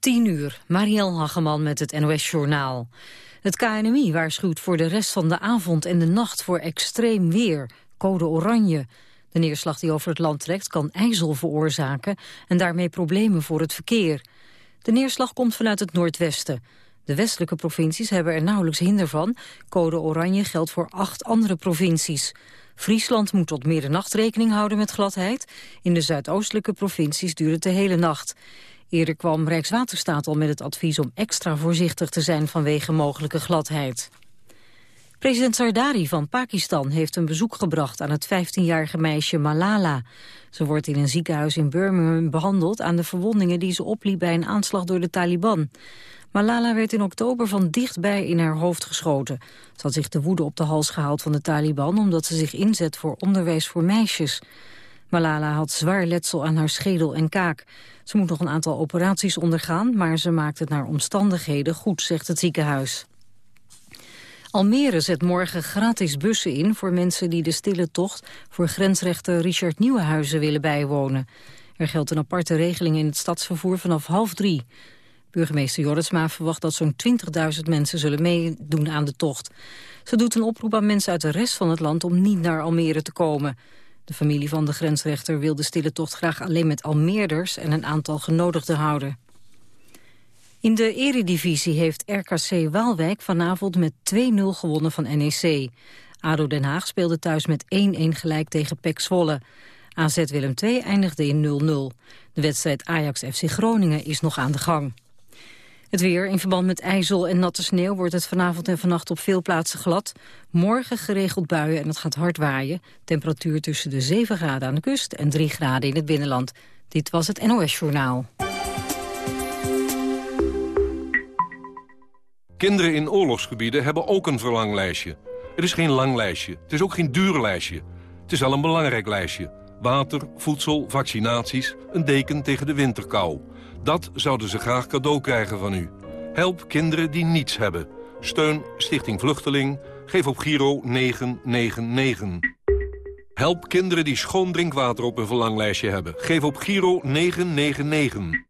10 uur, Marielle Hageman met het NOS Journaal. Het KNMI waarschuwt voor de rest van de avond en de nacht voor extreem weer, code oranje. De neerslag die over het land trekt kan ijzel veroorzaken en daarmee problemen voor het verkeer. De neerslag komt vanuit het noordwesten. De westelijke provincies hebben er nauwelijks hinder van. Code oranje geldt voor acht andere provincies. Friesland moet tot middernacht rekening houden met gladheid. In de zuidoostelijke provincies duurt het de hele nacht. Eerder kwam Rijkswaterstaat al met het advies om extra voorzichtig te zijn vanwege mogelijke gladheid. President Sardari van Pakistan heeft een bezoek gebracht aan het 15-jarige meisje Malala. Ze wordt in een ziekenhuis in Birmingham behandeld aan de verwondingen die ze opliep bij een aanslag door de Taliban. Malala werd in oktober van dichtbij in haar hoofd geschoten. Ze had zich de woede op de hals gehaald van de Taliban omdat ze zich inzet voor onderwijs voor meisjes. Malala had zwaar letsel aan haar schedel en kaak. Ze moet nog een aantal operaties ondergaan, maar ze maakt het naar omstandigheden goed, zegt het ziekenhuis. Almere zet morgen gratis bussen in voor mensen die de stille tocht voor grensrechter Richard Nieuwenhuizen willen bijwonen. Er geldt een aparte regeling in het stadsvervoer vanaf half drie. Burgemeester Jorritsma verwacht dat zo'n 20.000 mensen zullen meedoen aan de tocht. Ze doet een oproep aan mensen uit de rest van het land om niet naar Almere te komen. De familie van de grensrechter wil de stille tocht graag alleen met Almeerders en een aantal genodigden houden. In de eredivisie heeft RKC Waalwijk vanavond met 2-0 gewonnen van NEC. ADO Den Haag speelde thuis met 1-1 gelijk tegen PEC Zwolle. AZ Willem II eindigde in 0-0. De wedstrijd Ajax-FC Groningen is nog aan de gang. Het weer in verband met ijzel en natte sneeuw wordt het vanavond en vannacht op veel plaatsen glad. Morgen geregeld buien en het gaat hard waaien. Temperatuur tussen de 7 graden aan de kust en 3 graden in het binnenland. Dit was het NOS Journaal. Kinderen in oorlogsgebieden hebben ook een verlanglijstje. Het is geen lang lijstje, het is ook geen duur lijstje. Het is wel een belangrijk lijstje. Water, voedsel, vaccinaties, een deken tegen de winterkou... Dat zouden ze graag cadeau krijgen van u. Help kinderen die niets hebben. Steun Stichting Vluchteling. Geef op Giro 999. Help kinderen die schoon drinkwater op hun verlanglijstje hebben. Geef op Giro 999.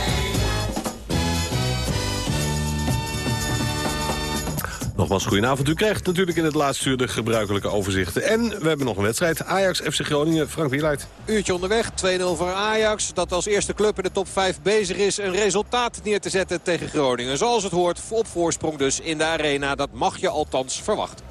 Nogmaals, goedenavond. U krijgt natuurlijk in het laatste uur de gebruikelijke overzichten. En we hebben nog een wedstrijd. Ajax, FC Groningen, Frank Wieluid. Uurtje onderweg, 2-0 voor Ajax. Dat als eerste club in de top 5 bezig is een resultaat neer te zetten tegen Groningen. Zoals het hoort, op voorsprong dus in de arena. Dat mag je althans verwachten.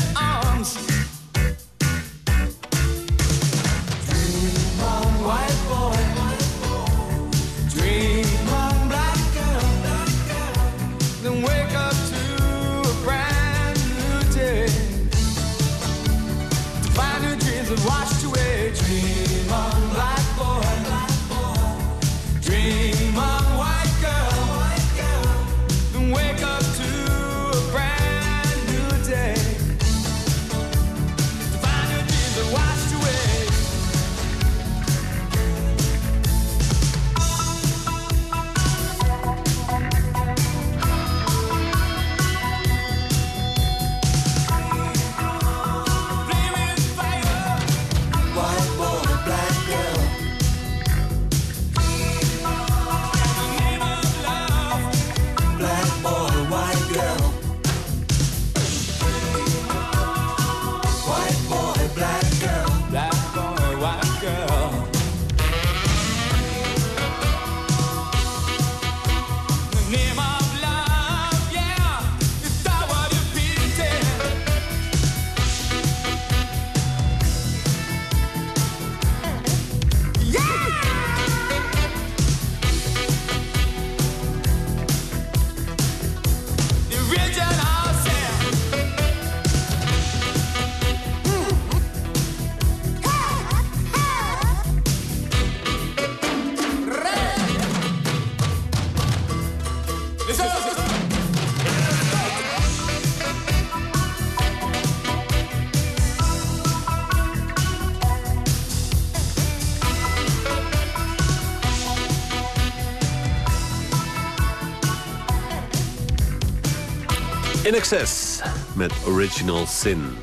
In Excess met Original Sin.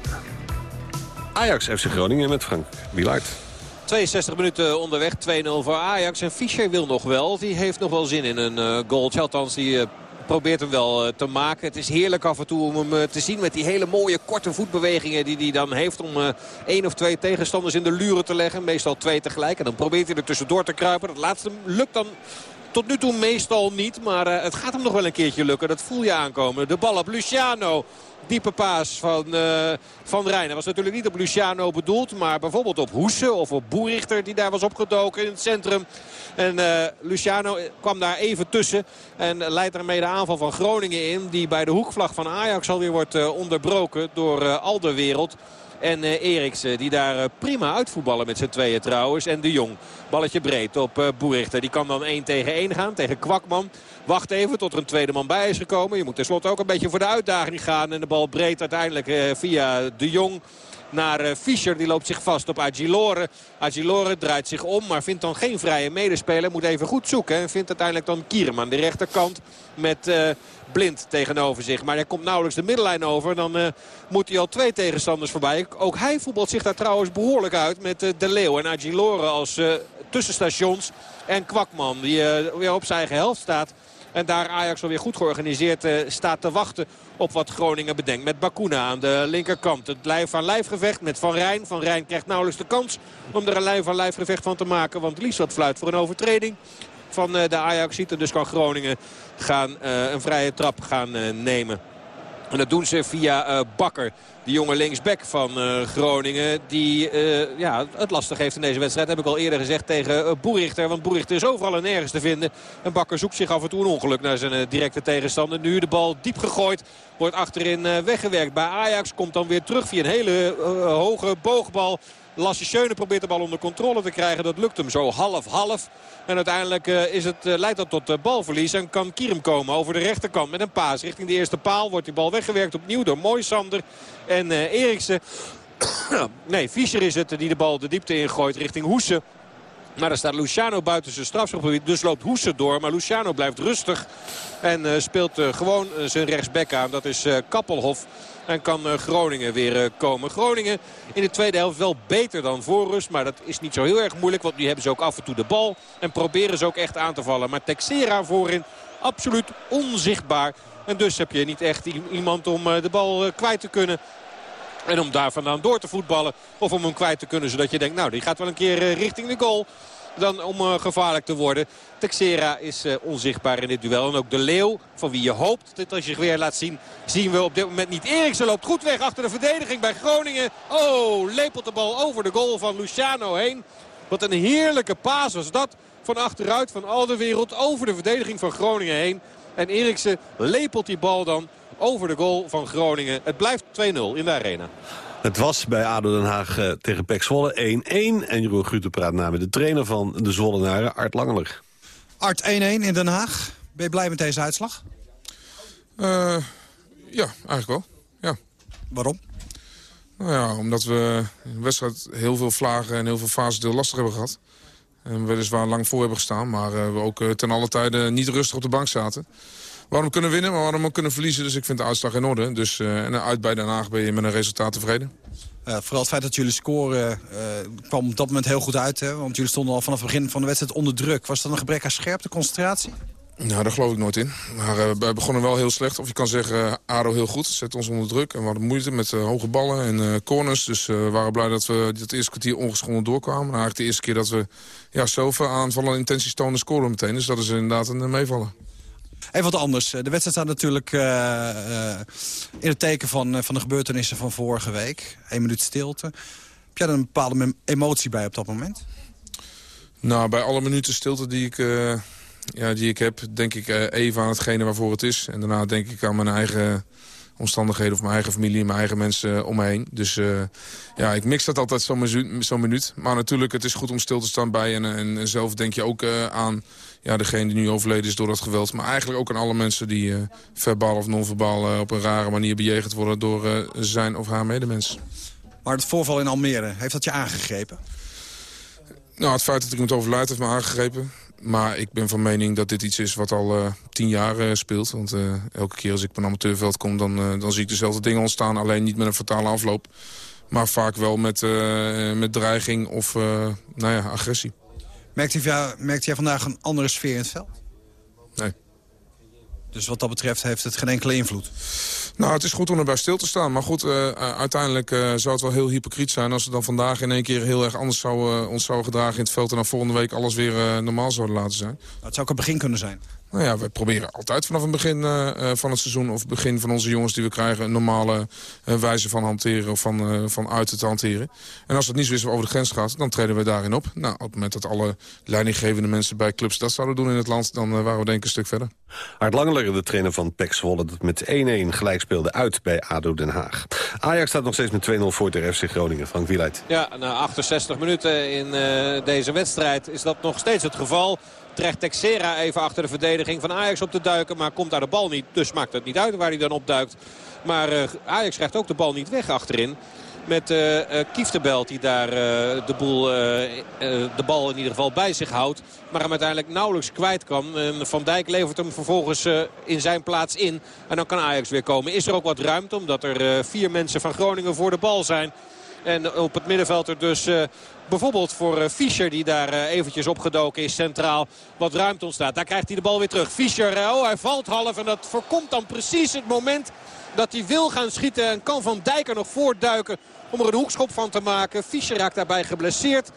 Ajax FC Groningen met Frank Wielaert. 62 minuten onderweg, 2-0 voor Ajax. En Fischer wil nog wel. Die heeft nog wel zin in een uh, goaltje. Althans, die uh, probeert hem wel uh, te maken. Het is heerlijk af en toe om hem te zien met die hele mooie korte voetbewegingen die hij dan heeft. Om één of twee tegenstanders in de luren te leggen. Meestal twee tegelijk. En dan probeert hij er tussendoor te kruipen. Dat laatste lukt dan tot nu toe meestal niet. Maar uh, het gaat hem nog wel een keertje lukken. Dat voel je aankomen. De bal op Luciano. Diepe paas van uh, Van Rijn. Was natuurlijk niet op Luciano bedoeld. Maar bijvoorbeeld op Hoese of op Boerichter. Die daar was opgedoken in het centrum. En uh, Luciano kwam daar even tussen. En leidt daarmee de aanval van Groningen in. Die bij de hoekvlag van Ajax alweer wordt onderbroken door Alderwereld. En uh, Eriksen die daar uh, prima uitvoetballen met z'n tweeën trouwens. En de Jong. Balletje breed op uh, Boerichter. Die kan dan 1 tegen 1 gaan tegen Kwakman. Wacht even tot er een tweede man bij is gekomen. Je moet tenslotte ook een beetje voor de uitdaging gaan. En de bal breed uiteindelijk via de Jong naar uh, Fischer. Die loopt zich vast op Agilore. Agilore draait zich om, maar vindt dan geen vrije medespeler. Moet even goed zoeken. En vindt uiteindelijk dan Kierem aan de rechterkant met uh, Blind tegenover zich. Maar hij komt nauwelijks de middenlijn over. Dan uh, moet hij al twee tegenstanders voorbij. Ook hij voetbalt zich daar trouwens behoorlijk uit met De Leeuw en Agilore als tussenstations. En Kwakman die weer op zijn eigen helft staat. En daar Ajax alweer goed georganiseerd uh, staat te wachten op wat Groningen bedenkt. Met Bakuna aan de linkerkant. Het lijf aan lijfgevecht met Van Rijn. Van Rijn krijgt nauwelijks de kans om er een lijf aan lijfgevecht van te maken. Want Lieswat fluit voor een overtreding van uh, de Ajax. En dus kan Groningen gaan, uh, een vrije trap gaan nemen. En dat doen ze via uh, Bakker. Die jonge linksback van uh, Groningen. Die uh, ja, het lastig heeft in deze wedstrijd. Heb ik al eerder gezegd tegen Boerichter. Want Boerichter is overal en nergens te vinden. En Bakker zoekt zich af en toe een ongeluk naar zijn directe tegenstander. Nu de bal diep gegooid. Wordt achterin weggewerkt bij Ajax. Komt dan weer terug via een hele hoge boogbal. Lasse Schöne probeert de bal onder controle te krijgen. Dat lukt hem zo half-half. En uiteindelijk uh, is het, uh, leidt dat tot uh, balverlies. En kan Kierum komen over de rechterkant met een paas. Richting de eerste paal wordt die bal weggewerkt opnieuw door Moisander en Eriksen. nee, Fischer is het die de bal de diepte ingooit richting Hoesen. Maar daar staat Luciano buiten zijn strafschopgebied. Dus loopt Hoesen door. Maar Luciano blijft rustig. En speelt gewoon zijn rechtsback aan. Dat is Kappelhof. En kan Groningen weer komen. Groningen in de tweede helft wel beter dan voor rust. Maar dat is niet zo heel erg moeilijk. Want nu hebben ze ook af en toe de bal. En proberen ze ook echt aan te vallen. Maar Texera voorin absoluut onzichtbaar. En dus heb je niet echt iemand om de bal kwijt te kunnen. En om daar vandaan door te voetballen. Of om hem kwijt te kunnen. Zodat je denkt, nou die gaat wel een keer richting de goal dan om uh, gevaarlijk te worden. Texera is uh, onzichtbaar in dit duel. En ook de Leeuw, van wie je hoopt dat als je weer laat zien... zien we op dit moment niet. Eriksen loopt goed weg achter de verdediging bij Groningen. Oh, lepelt de bal over de goal van Luciano heen. Wat een heerlijke paas was dat. Van achteruit van al de wereld over de verdediging van Groningen heen. En Eriksen lepelt die bal dan over de goal van Groningen. Het blijft 2-0 in de arena. Het was bij ADO Den Haag uh, tegen Pek Zwolle 1-1. En Jeroen Guter praat namens de trainer van de Zwollenaren, Art Langeler. Art 1-1 in Den Haag. Ben je blij met deze uitslag? Uh, ja, eigenlijk wel. Ja. Waarom? Nou ja, omdat we in de wedstrijd heel veel vlagen en heel veel fases heel lastig hebben gehad. En weliswaar lang voor hebben gestaan, maar uh, we ook ten alle tijde niet rustig op de bank zaten waarom kunnen winnen, maar waarom ook kunnen verliezen. Dus ik vind de uitslag in orde. Dus, uh, en uit bij Den Haag ben je met een resultaat tevreden. Uh, vooral het feit dat jullie scoren uh, kwam op dat moment heel goed uit. Hè? Want jullie stonden al vanaf het begin van de wedstrijd onder druk. Was dat een gebrek aan scherpte, concentratie? Nou, daar geloof ik nooit in. Maar uh, we begonnen wel heel slecht. Of je kan zeggen, ADO heel goed. Zet ons onder druk. En we hadden moeite met hoge ballen en corners. Dus we waren blij dat we dat eerste kwartier ongeschonden doorkwamen. Eigenlijk de eerste keer dat we ja, zoveel aanvallen en intenties tonen scoren meteen. Dus dat is inderdaad een meevallen. Even wat anders. De wedstrijd staat natuurlijk uh, uh, in het teken van, van de gebeurtenissen van vorige week. Eén minuut stilte. Heb jij er een bepaalde emotie bij op dat moment? Nou, bij alle minuten stilte die ik, ja, die ik heb... denk ik even aan hetgene waarvoor het is. En daarna denk ik aan mijn eigen omstandigheden of mijn eigen familie... mijn eigen mensen om me heen. Dus ja, ik mix dat altijd zo'n zo minuut. Maar natuurlijk, het is goed om stil te staan bij. En, en, en zelf denk je ook aan ja, degene die nu overleden is door dat geweld. Maar eigenlijk ook aan alle mensen die verbaal of non-verbaal... op een rare manier bejegend worden door zijn of haar medemens. Maar het voorval in Almere, heeft dat je aangegrepen? Nou, het feit dat ik het overlijden heeft me aangegrepen. Maar ik ben van mening dat dit iets is wat al uh, tien jaar uh, speelt. Want uh, elke keer als ik op een amateurveld kom, dan, dan zie ik dezelfde dingen ontstaan. Alleen niet met een fatale afloop. Maar vaak wel met, met dreiging of nou ja, agressie. Jij, merkt jij vandaag een andere sfeer in het veld? Nee. Dus wat dat betreft heeft het geen enkele invloed? Nou, het is goed om erbij stil te staan. Maar goed, uh, uiteindelijk uh, zou het wel heel hypocriet zijn... als we dan vandaag in één keer heel erg anders zouden, ons zouden gedragen in het veld... en dan volgende week alles weer normaal zouden laten zijn. Nou, het zou ook een begin kunnen zijn. Nou ja, we proberen altijd vanaf het begin uh, van het seizoen... of het begin van onze jongens die we krijgen... een normale uh, wijze van hanteren of van, uh, van uit te hanteren. En als het niet zo is over de grens gaat, dan treden we daarin op. Nou, op het moment dat alle leidinggevende mensen bij clubs dat zouden doen in het land... dan waren we denk ik een stuk verder. Art Langeler, de trainer van PEC Zwolle... dat met 1-1 gelijk speelde uit bij ADO Den Haag. Ajax staat nog steeds met 2-0 voor de FC Groningen. Frank Wieluid. Ja, na 68 minuten in deze wedstrijd is dat nog steeds het geval trekt Texera even achter de verdediging van Ajax op te duiken. Maar komt daar de bal niet. Dus maakt het niet uit waar hij dan opduikt. Maar uh, Ajax krijgt ook de bal niet weg achterin. Met uh, Kieftebelt die daar de, boel, de bal in ieder geval bij zich houdt. Maar hem uiteindelijk nauwelijks kwijt kan. Van Dijk levert hem vervolgens in zijn plaats in. En dan kan Ajax weer komen. Is er ook wat ruimte omdat er vier mensen van Groningen voor de bal zijn. En op het middenveld er dus bijvoorbeeld voor Fischer die daar eventjes opgedoken is centraal. Wat ruimte ontstaat. Daar krijgt hij de bal weer terug. Fischer, oh hij valt half en dat voorkomt dan precies het moment dat hij wil gaan schieten. En kan Van Dijk er nog voorduiken om er een hoekschop van te maken. Fischer raakt daarbij geblesseerd.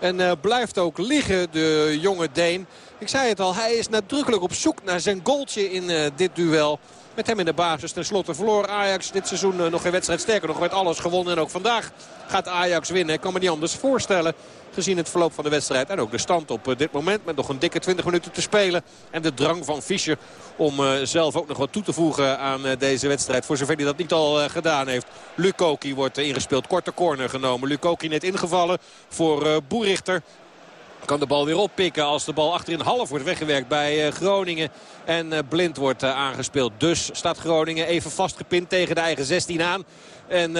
En blijft ook liggen, de jonge Deen. Ik zei het al, hij is nadrukkelijk op zoek naar zijn goaltje in dit duel. Met hem in de basis. Ten slotte verloor Ajax dit seizoen uh, nog geen wedstrijd. Sterker nog werd alles gewonnen. En ook vandaag gaat Ajax winnen. Ik kan me niet anders voorstellen. Gezien het verloop van de wedstrijd. En ook de stand op dit moment. Met nog een dikke 20 minuten te spelen. En de drang van Fischer om uh, zelf ook nog wat toe te voegen aan deze wedstrijd. Voor zover hij dat niet al gedaan heeft. Lukoki wordt ingespeeld. Korte corner genomen. Lukoki net ingevallen voor Boerichter. Kan de bal weer oppikken als de bal achterin half wordt weggewerkt bij Groningen. En Blind wordt aangespeeld. Dus staat Groningen even vastgepind tegen de eigen 16 aan. En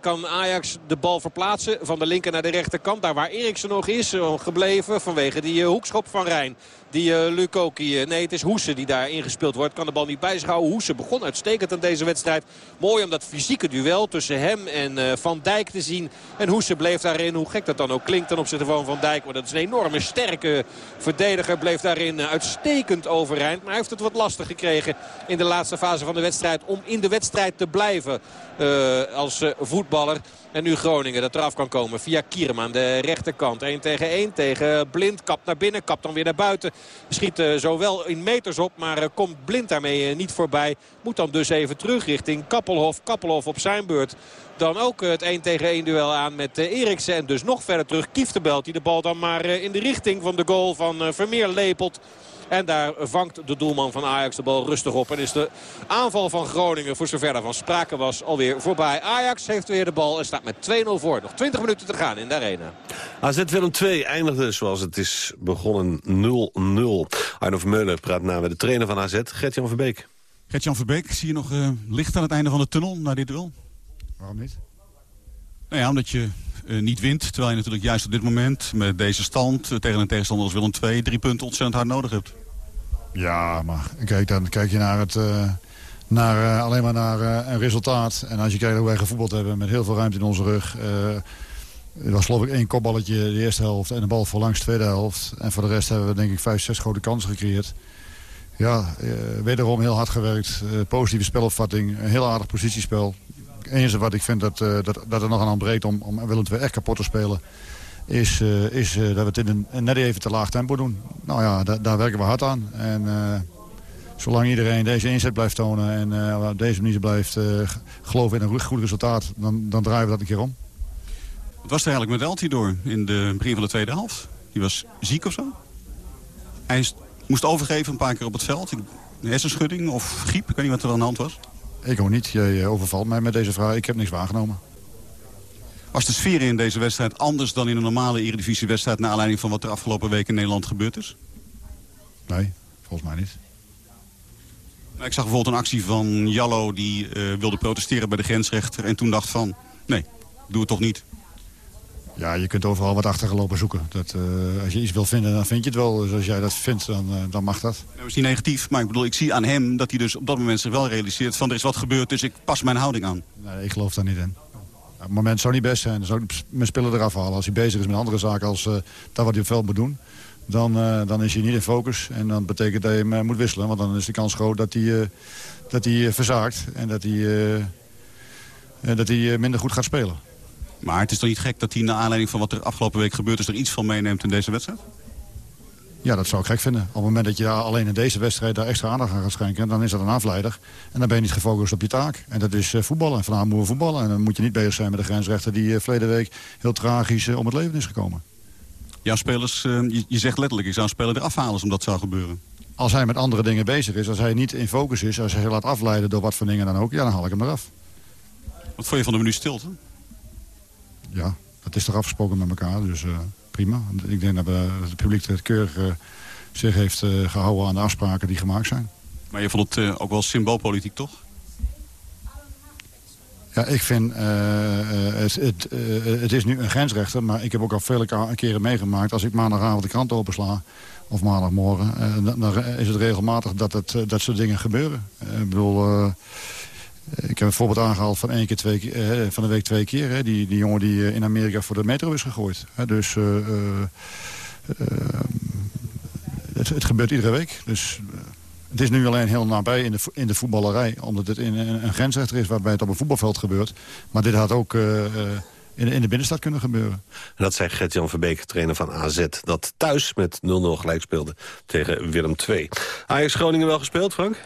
kan Ajax de bal verplaatsen van de linker naar de rechterkant. Daar waar Eriksen nog is gebleven vanwege die hoekschop van Rijn. Die uh, Lukoki, nee het is Hoese die daar ingespeeld wordt. Kan de bal niet bijschouwen. Hoese begon uitstekend aan deze wedstrijd. Mooi om dat fysieke duel tussen hem en Van Dijk te zien. En Hoese bleef daarin, hoe gek dat dan ook klinkt ten opzichte van Van Dijk. Maar dat is een enorme sterke verdediger. Bleef daarin uitstekend overeind. Maar hij heeft het wat lastig gekregen in de laatste fase van de wedstrijd. Om in de wedstrijd te blijven als voetballer. En nu Groningen dat eraf kan komen via Kierm aan de rechterkant. 1 tegen 1 tegen Blind. Kap naar binnen, kap dan weer naar buiten. Schiet uh, zowel in meters op, maar uh, komt Blind daarmee uh, niet voorbij. Moet dan dus even terug richting Kappelhof. Kappelhof op zijn beurt. Dan ook het 1 tegen 1 duel aan met Eriksen. En dus nog verder terug Kieftebelt die de bal dan maar in de richting van de goal van Vermeer lepelt. En daar vangt de doelman van Ajax de bal rustig op. En is de aanval van Groningen, voor zover er van sprake was, alweer voorbij. Ajax heeft weer de bal en staat met 2-0 voor. Nog 20 minuten te gaan in de arena. AZ Willem 2 eindigde zoals het is begonnen 0-0. Arno Vermeulen praat na met de trainer van AZ, Gert-Jan Verbeek. Gert-Jan Verbeek, zie je nog uh, licht aan het einde van de tunnel naar dit duel? Waarom niet? Nou ja, omdat je uh, niet wint. Terwijl je natuurlijk juist op dit moment met deze stand... Uh, tegen een tegenstander als Willem II drie punten ontzettend hard nodig hebt. Ja, maar kijk, dan kijk je naar het, uh, naar, alleen maar naar een resultaat. En als je kijkt hoe wij gevoetbald hebben met heel veel ruimte in onze rug... er was geloof ik één kopballetje de eerste helft en een bal voorlangs de tweede helft. En voor de rest hebben we denk ik vijf, zes grote kansen gecreëerd. Ja, wederom heel hard gewerkt. positieve spelopvatting, een heel aardig positiespel enige wat ik vind dat, uh, dat, dat er nog aan ontbreekt om, om Willem II echt kapot te spelen... is, uh, is uh, dat we het in een, net even te laag tempo doen. Nou ja, da daar werken we hard aan. En zolang iedereen deze inzet blijft tonen en op deze manier blijft geloven in een goed resultaat... Dan, dan draaien we dat een keer om. Wat was er eigenlijk met Altidor in de begin van de tweede helft? Die was ziek of zo? Hij moest overgeven een paar keer op het veld. Hersenschudding of griep, ik weet niet wat er aan de hand was. Ik ook niet. Je overvalt mij met deze vraag. Ik heb niks waargenomen. Was de sfeer in deze wedstrijd anders dan in een normale Eredivisiewedstrijd... naar aanleiding van wat er afgelopen week in Nederland gebeurd is? Nee, volgens mij niet. Ik zag bijvoorbeeld een actie van Jallo die uh, wilde protesteren bij de grensrechter... en toen dacht van, nee, doe het toch niet. Ja, je kunt overal wat achtergelopen zoeken. Dat, uh, als je iets wil vinden, dan vind je het wel. Dus als jij dat vindt, dan, uh, dan mag dat. Dat is niet negatief, maar ik bedoel, ik zie aan hem dat hij dus op dat moment zich wel realiseert... van er is wat gebeurd, dus ik pas mijn houding aan. Nee, ik geloof daar niet in. Op het moment zou niet best zijn. Dan zou ik mijn spullen eraf halen. Als hij bezig is met andere zaken als uh, dat wat hij op veld moet doen... Dan, dan is hij niet in focus. En dan betekent dat je hem moet wisselen. Want dan is de kans groot dat hij, dat hij verzaakt. En dat hij, dat hij minder goed gaat spelen. Maar het is toch niet gek dat hij naar aanleiding van wat er afgelopen week gebeurd is... er iets van meeneemt in deze wedstrijd? Ja, dat zou ik gek vinden. Op het moment dat je daar alleen in deze wedstrijd daar extra aandacht aan gaat schenken... dan is dat een afleider. En dan ben je niet gefocust op je taak. En dat is uh, voetballen. Vandaag moeten we voetballen. En dan moet je niet bezig zijn met de grensrechter... die uh, verleden week heel tragisch uh, om het leven is gekomen. Jouw spelers, je, zegt letterlijk, je zou een speler eraf halen als dat zou gebeuren. Als hij met andere dingen bezig is, als hij niet in focus is... als hij laat afleiden door wat voor dingen dan ook... ja, dan haal ik hem eraf. Wat vond je van de minuut stilte? Ja, dat is toch afgesproken met elkaar. Dus uh, prima. Ik denk dat, we, dat het publiek het keurig uh, zich heeft uh, gehouden aan de afspraken die gemaakt zijn. Maar je vond het ook wel symboolpolitiek, toch? Ja, ik vind, het, het, het is nu een grensrechter, maar ik heb ook al vele keren meegemaakt... als ik maandagavond de krant opensla, of maandagmorgen... dan, dan is het regelmatig dat het, dat soort dingen gebeuren. ik bedoel... Ik heb een voorbeeld aangehaald van één keer twee eh, van de week twee keer. Hè. Die, die jongen die eh, in Amerika voor de metro is gegooid. Hè. Dus het, het, gebeurt iedere week. Dus het is nu alleen heel nabij in de, in de voetballerij. Omdat het in een, een grensrechter is waarbij het op een voetbalveld gebeurt. Maar dit had ook in, in de binnenstad kunnen gebeuren. En dat zei Gert-Jan Verbeek, trainer van AZ. Dat thuis met 0-0 gelijk speelde tegen Willem II. Ajax Groningen wel gespeeld, Frank?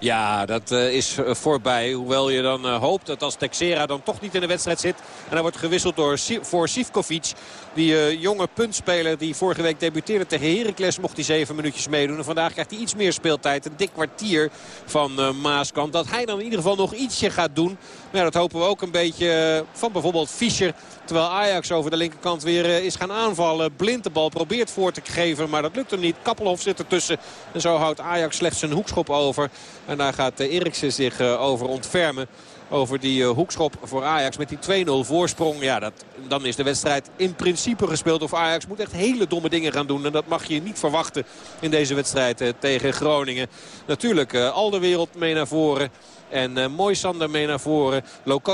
Ja, dat uh, is voorbij. Hoewel je dan uh, hoopt dat als Texera dan toch niet in de wedstrijd zit. En hij wordt gewisseld door, voor Sivkovic. Die jonge puntspeler die vorige week debuteerde tegen Heracles mocht hij zeven minuutjes meedoen. En vandaag krijgt hij iets meer speeltijd. Een dik kwartier van Maaskant. Dat hij dan in ieder geval nog ietsje gaat doen. Maar dat hopen we ook een beetje van bijvoorbeeld Fischer. Terwijl Ajax over de linkerkant weer is gaan aanvallen. Blind de bal probeert voor te geven. Maar dat lukt hem niet. Kappelhof zit ertussen. En zo houdt Ajax slechts een hoekschop over. Daar gaat Eriksen zich over ontfermen over die uh, hoekschop voor Ajax met die 2-0 voorsprong. Ja, dat, dan is de wedstrijd in principe gespeeld. Of Ajax moet echt hele domme dingen gaan doen. En dat mag je niet verwachten in deze wedstrijd tegen Groningen. Natuurlijk al de wereld mee naar voren. En uh, mooi Sander mee naar voren.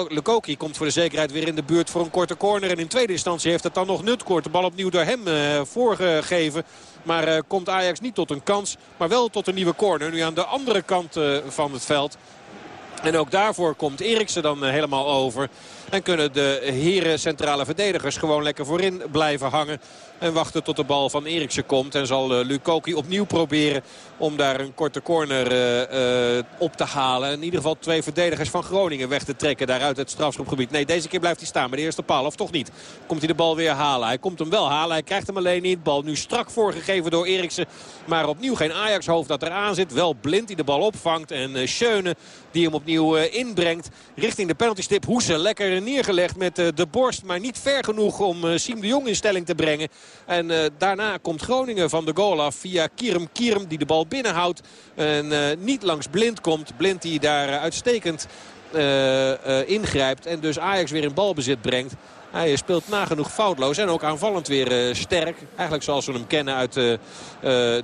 Lukoki komt voor de zekerheid weer in de buurt voor een korte corner. En in tweede instantie heeft het dan nog Nutkoort. De bal opnieuw door hem voorgegeven. Maar uh, komt Ajax niet tot een kans. Maar wel tot een nieuwe corner. Nu aan de andere kant van het veld. En ook daarvoor komt Eriksen dan helemaal over. En kunnen de heren centrale verdedigers gewoon lekker voorin blijven hangen. En wachten tot de bal van Eriksen komt. En zal uh, Lukoki opnieuw proberen om daar een korte corner uh, uh, op te halen. In ieder geval twee verdedigers van Groningen weg te trekken. Daaruit het strafschopgebied. Nee, deze keer blijft hij staan bij de eerste paal. Of toch niet? Komt hij de bal weer halen. Hij komt hem wel halen. Hij krijgt hem alleen niet. Bal nu strak voorgegeven door Eriksen. Maar opnieuw geen Ajax-hoofd dat eraan zit. Wel blind die de bal opvangt. En Schöne die hem opnieuw inbrengt. Richting de penaltystip. Hoese lekker neergelegd met de borst. Maar niet ver genoeg om Siem de Jong in stelling te brengen. En daarna komt Groningen van de goal af via Kierum Kierum die de bal binnenhoudt. En niet langs Blind komt. Blind die daar uitstekend ingrijpt. En dus Ajax weer in balbezit brengt. Hij speelt nagenoeg foutloos en ook aanvallend weer sterk. Eigenlijk zoals we hem kennen uit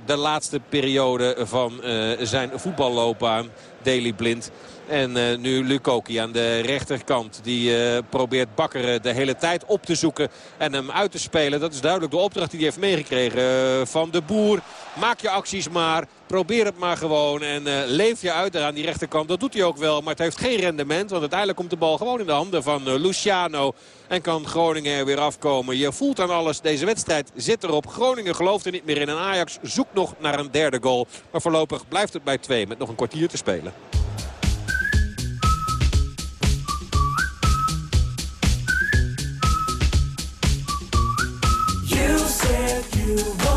de laatste periode van zijn voetballoopbaan. Daily Blind. En uh, nu Lukoki aan de rechterkant. Die uh, probeert Bakker de hele tijd op te zoeken en hem uit te spelen. Dat is duidelijk de opdracht die hij heeft meegekregen van de boer. Maak je acties maar. Probeer het maar gewoon. En leef je uit aan die rechterkant. Dat doet hij ook wel. Maar het heeft geen rendement. Want uiteindelijk komt de bal gewoon in de handen van Luciano. En kan Groningen er weer afkomen. Je voelt aan alles. Deze wedstrijd zit erop. Groningen gelooft er niet meer in. En Ajax zoekt nog naar een derde goal. Maar voorlopig blijft het bij twee. Met nog een kwartier te spelen. I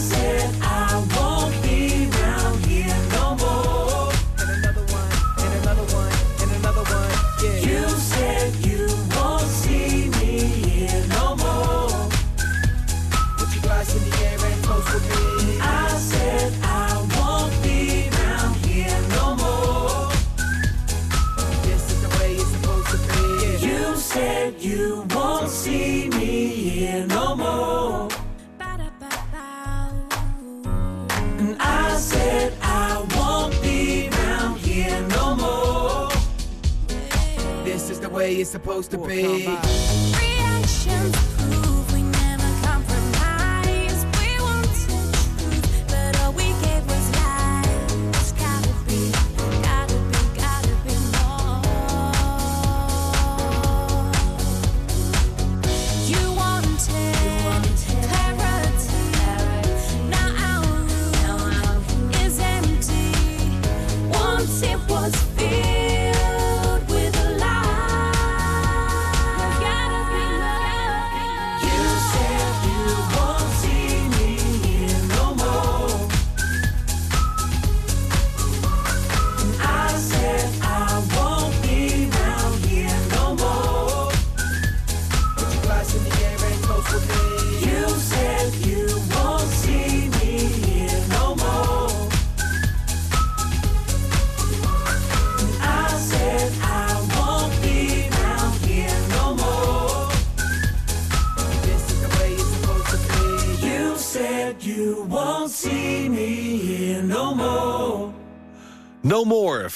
And I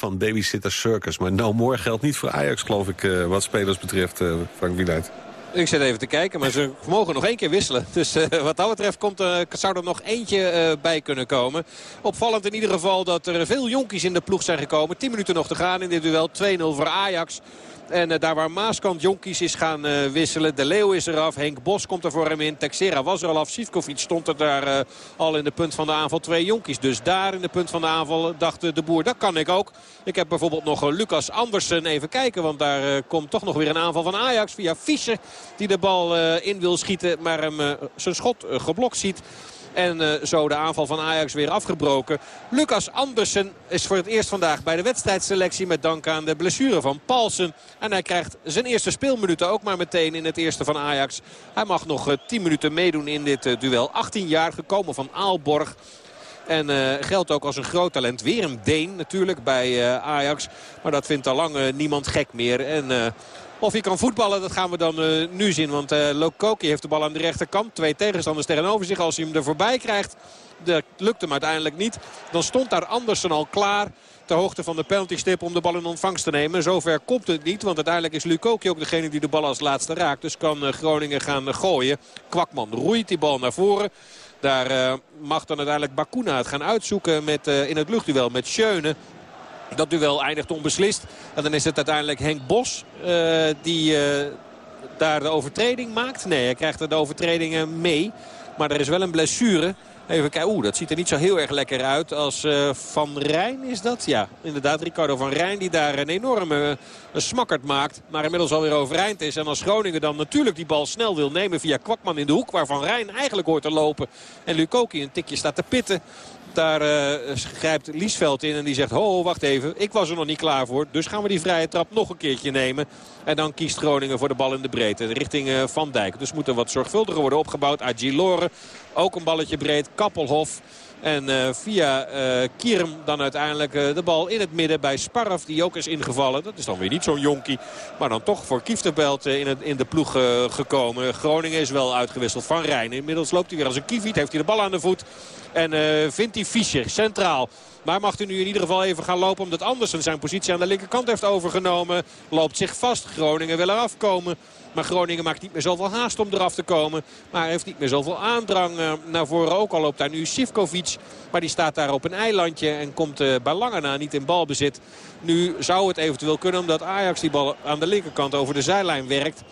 van Babysitter Circus. Maar No More geldt niet voor Ajax, geloof ik, eh, wat spelers betreft, eh, Frank Wieluid. Ik zit even te kijken, maar ze mogen nog één keer wisselen. Dus eh, wat dat betreft komt, eh, zou er nog eentje bij kunnen komen. Opvallend in ieder geval dat er veel jonkies in de ploeg zijn gekomen. 10 minuten nog te gaan in dit duel. 2-0 voor Ajax. En eh, daar waar Maaskant jonkies is gaan eh, wisselen. De Leeuw is eraf. Henk Bos komt er voor hem in. Texera was er al af. Sivkovic stond er daar eh, al in de punt van de aanval. Twee jonkies. Dus daar in de punt van de aanval dacht de boer. Dat kan ik ook. Ik heb bijvoorbeeld nog Lucas Andersen. Even kijken. Want daar komt toch nog weer een aanval van Ajax. Via Fischer. Die de bal in wil schieten. Maar hem zijn schot geblokt ziet. En eh, zo de aanval van Ajax weer afgebroken. Lucas Andersen is voor het eerst vandaag bij de wedstrijdselectie... met dank aan de blessure van Paulsen. En hij krijgt zijn eerste speelminuten ook maar meteen in het eerste van Ajax. Hij mag nog eh, 10 minuten meedoen in dit eh, duel. 18 jaar gekomen van Aalborg. En eh, geldt ook als een groot talent. Weer een Deen natuurlijk bij eh, Ajax. Maar dat vindt al lang eh, niemand gek meer. En eh, of hij kan voetballen, dat gaan we dan eh, nu zien. Want uh, Lokoki heeft de bal aan de rechterkant. Twee tegenstanders tegenover zich. Als hij hem er voorbij krijgt, dat lukt hem uiteindelijk niet. Dan stond daar Andersen al klaar ter hoogte van de penaltystip om de bal in ontvangst te nemen. Zover komt het niet, want uiteindelijk is Lukoki ook degene die de bal als laatste raakt. Dus kan eh, Groningen gaan gooien. Kwakman roeit die bal naar voren. Daar mag dan uiteindelijk Bakuna het gaan uitzoeken met, in het luchtduel met Schöne. Dat duel eindigt onbeslist. En dan is het uiteindelijk Henk Bos eh, die eh, daar de overtreding maakt. Nee, hij krijgt er de overtredingen mee. Maar er is wel een blessure. Even kijken. Oeh, dat ziet er niet zo heel erg lekker uit. Als eh, Van Rijn is dat? Ja, inderdaad. Ricardo van Rijn die daar een enorme een smakkerd maakt. Maar inmiddels alweer overeind is. En als Groningen dan natuurlijk die bal snel wil nemen via Kwakman in de hoek. Waar Van Rijn eigenlijk hoort te lopen. En Lukoki een tikje staat te pitten. Daar eh, grijpt Liesveld in en die zegt, ho, wacht even, ik was er nog niet klaar voor. Dus gaan we die vrije trap nog een keertje nemen. En dan kiest Groningen voor de bal in de breedte, richting eh, Van Dijk. Dus moet er wat zorgvuldiger worden opgebouwd. Agilore, ook een balletje breed, Kappelhof. En uh, via uh, Kierm dan uiteindelijk uh, de bal in het midden bij Sparf. Die ook is ingevallen. Dat is dan weer niet zo'n jonkie. Maar dan toch voor Kieftenbelt in, het, in de ploeg gekomen. Groningen is wel uitgewisseld van Rijn. Inmiddels loopt hij weer als een kieviet. Heeft hij de bal aan de voet. En vindt hij Fischer centraal. Maar mag hij nu in ieder geval even gaan lopen. Omdat Andersen zijn positie aan de linkerkant heeft overgenomen. Loopt zich vast. Groningen wil eraf komen. Maar Groningen maakt niet meer zoveel haast om eraf te komen. Maar heeft niet meer zoveel aandrang eh, naar voren. Ook al loopt daar nu Sivkovic. Maar die staat daar op een eilandje en komt eh, bij lange na niet in balbezit. Nu zou het eventueel kunnen omdat Ajax die bal aan de linkerkant over de zijlijn werkt.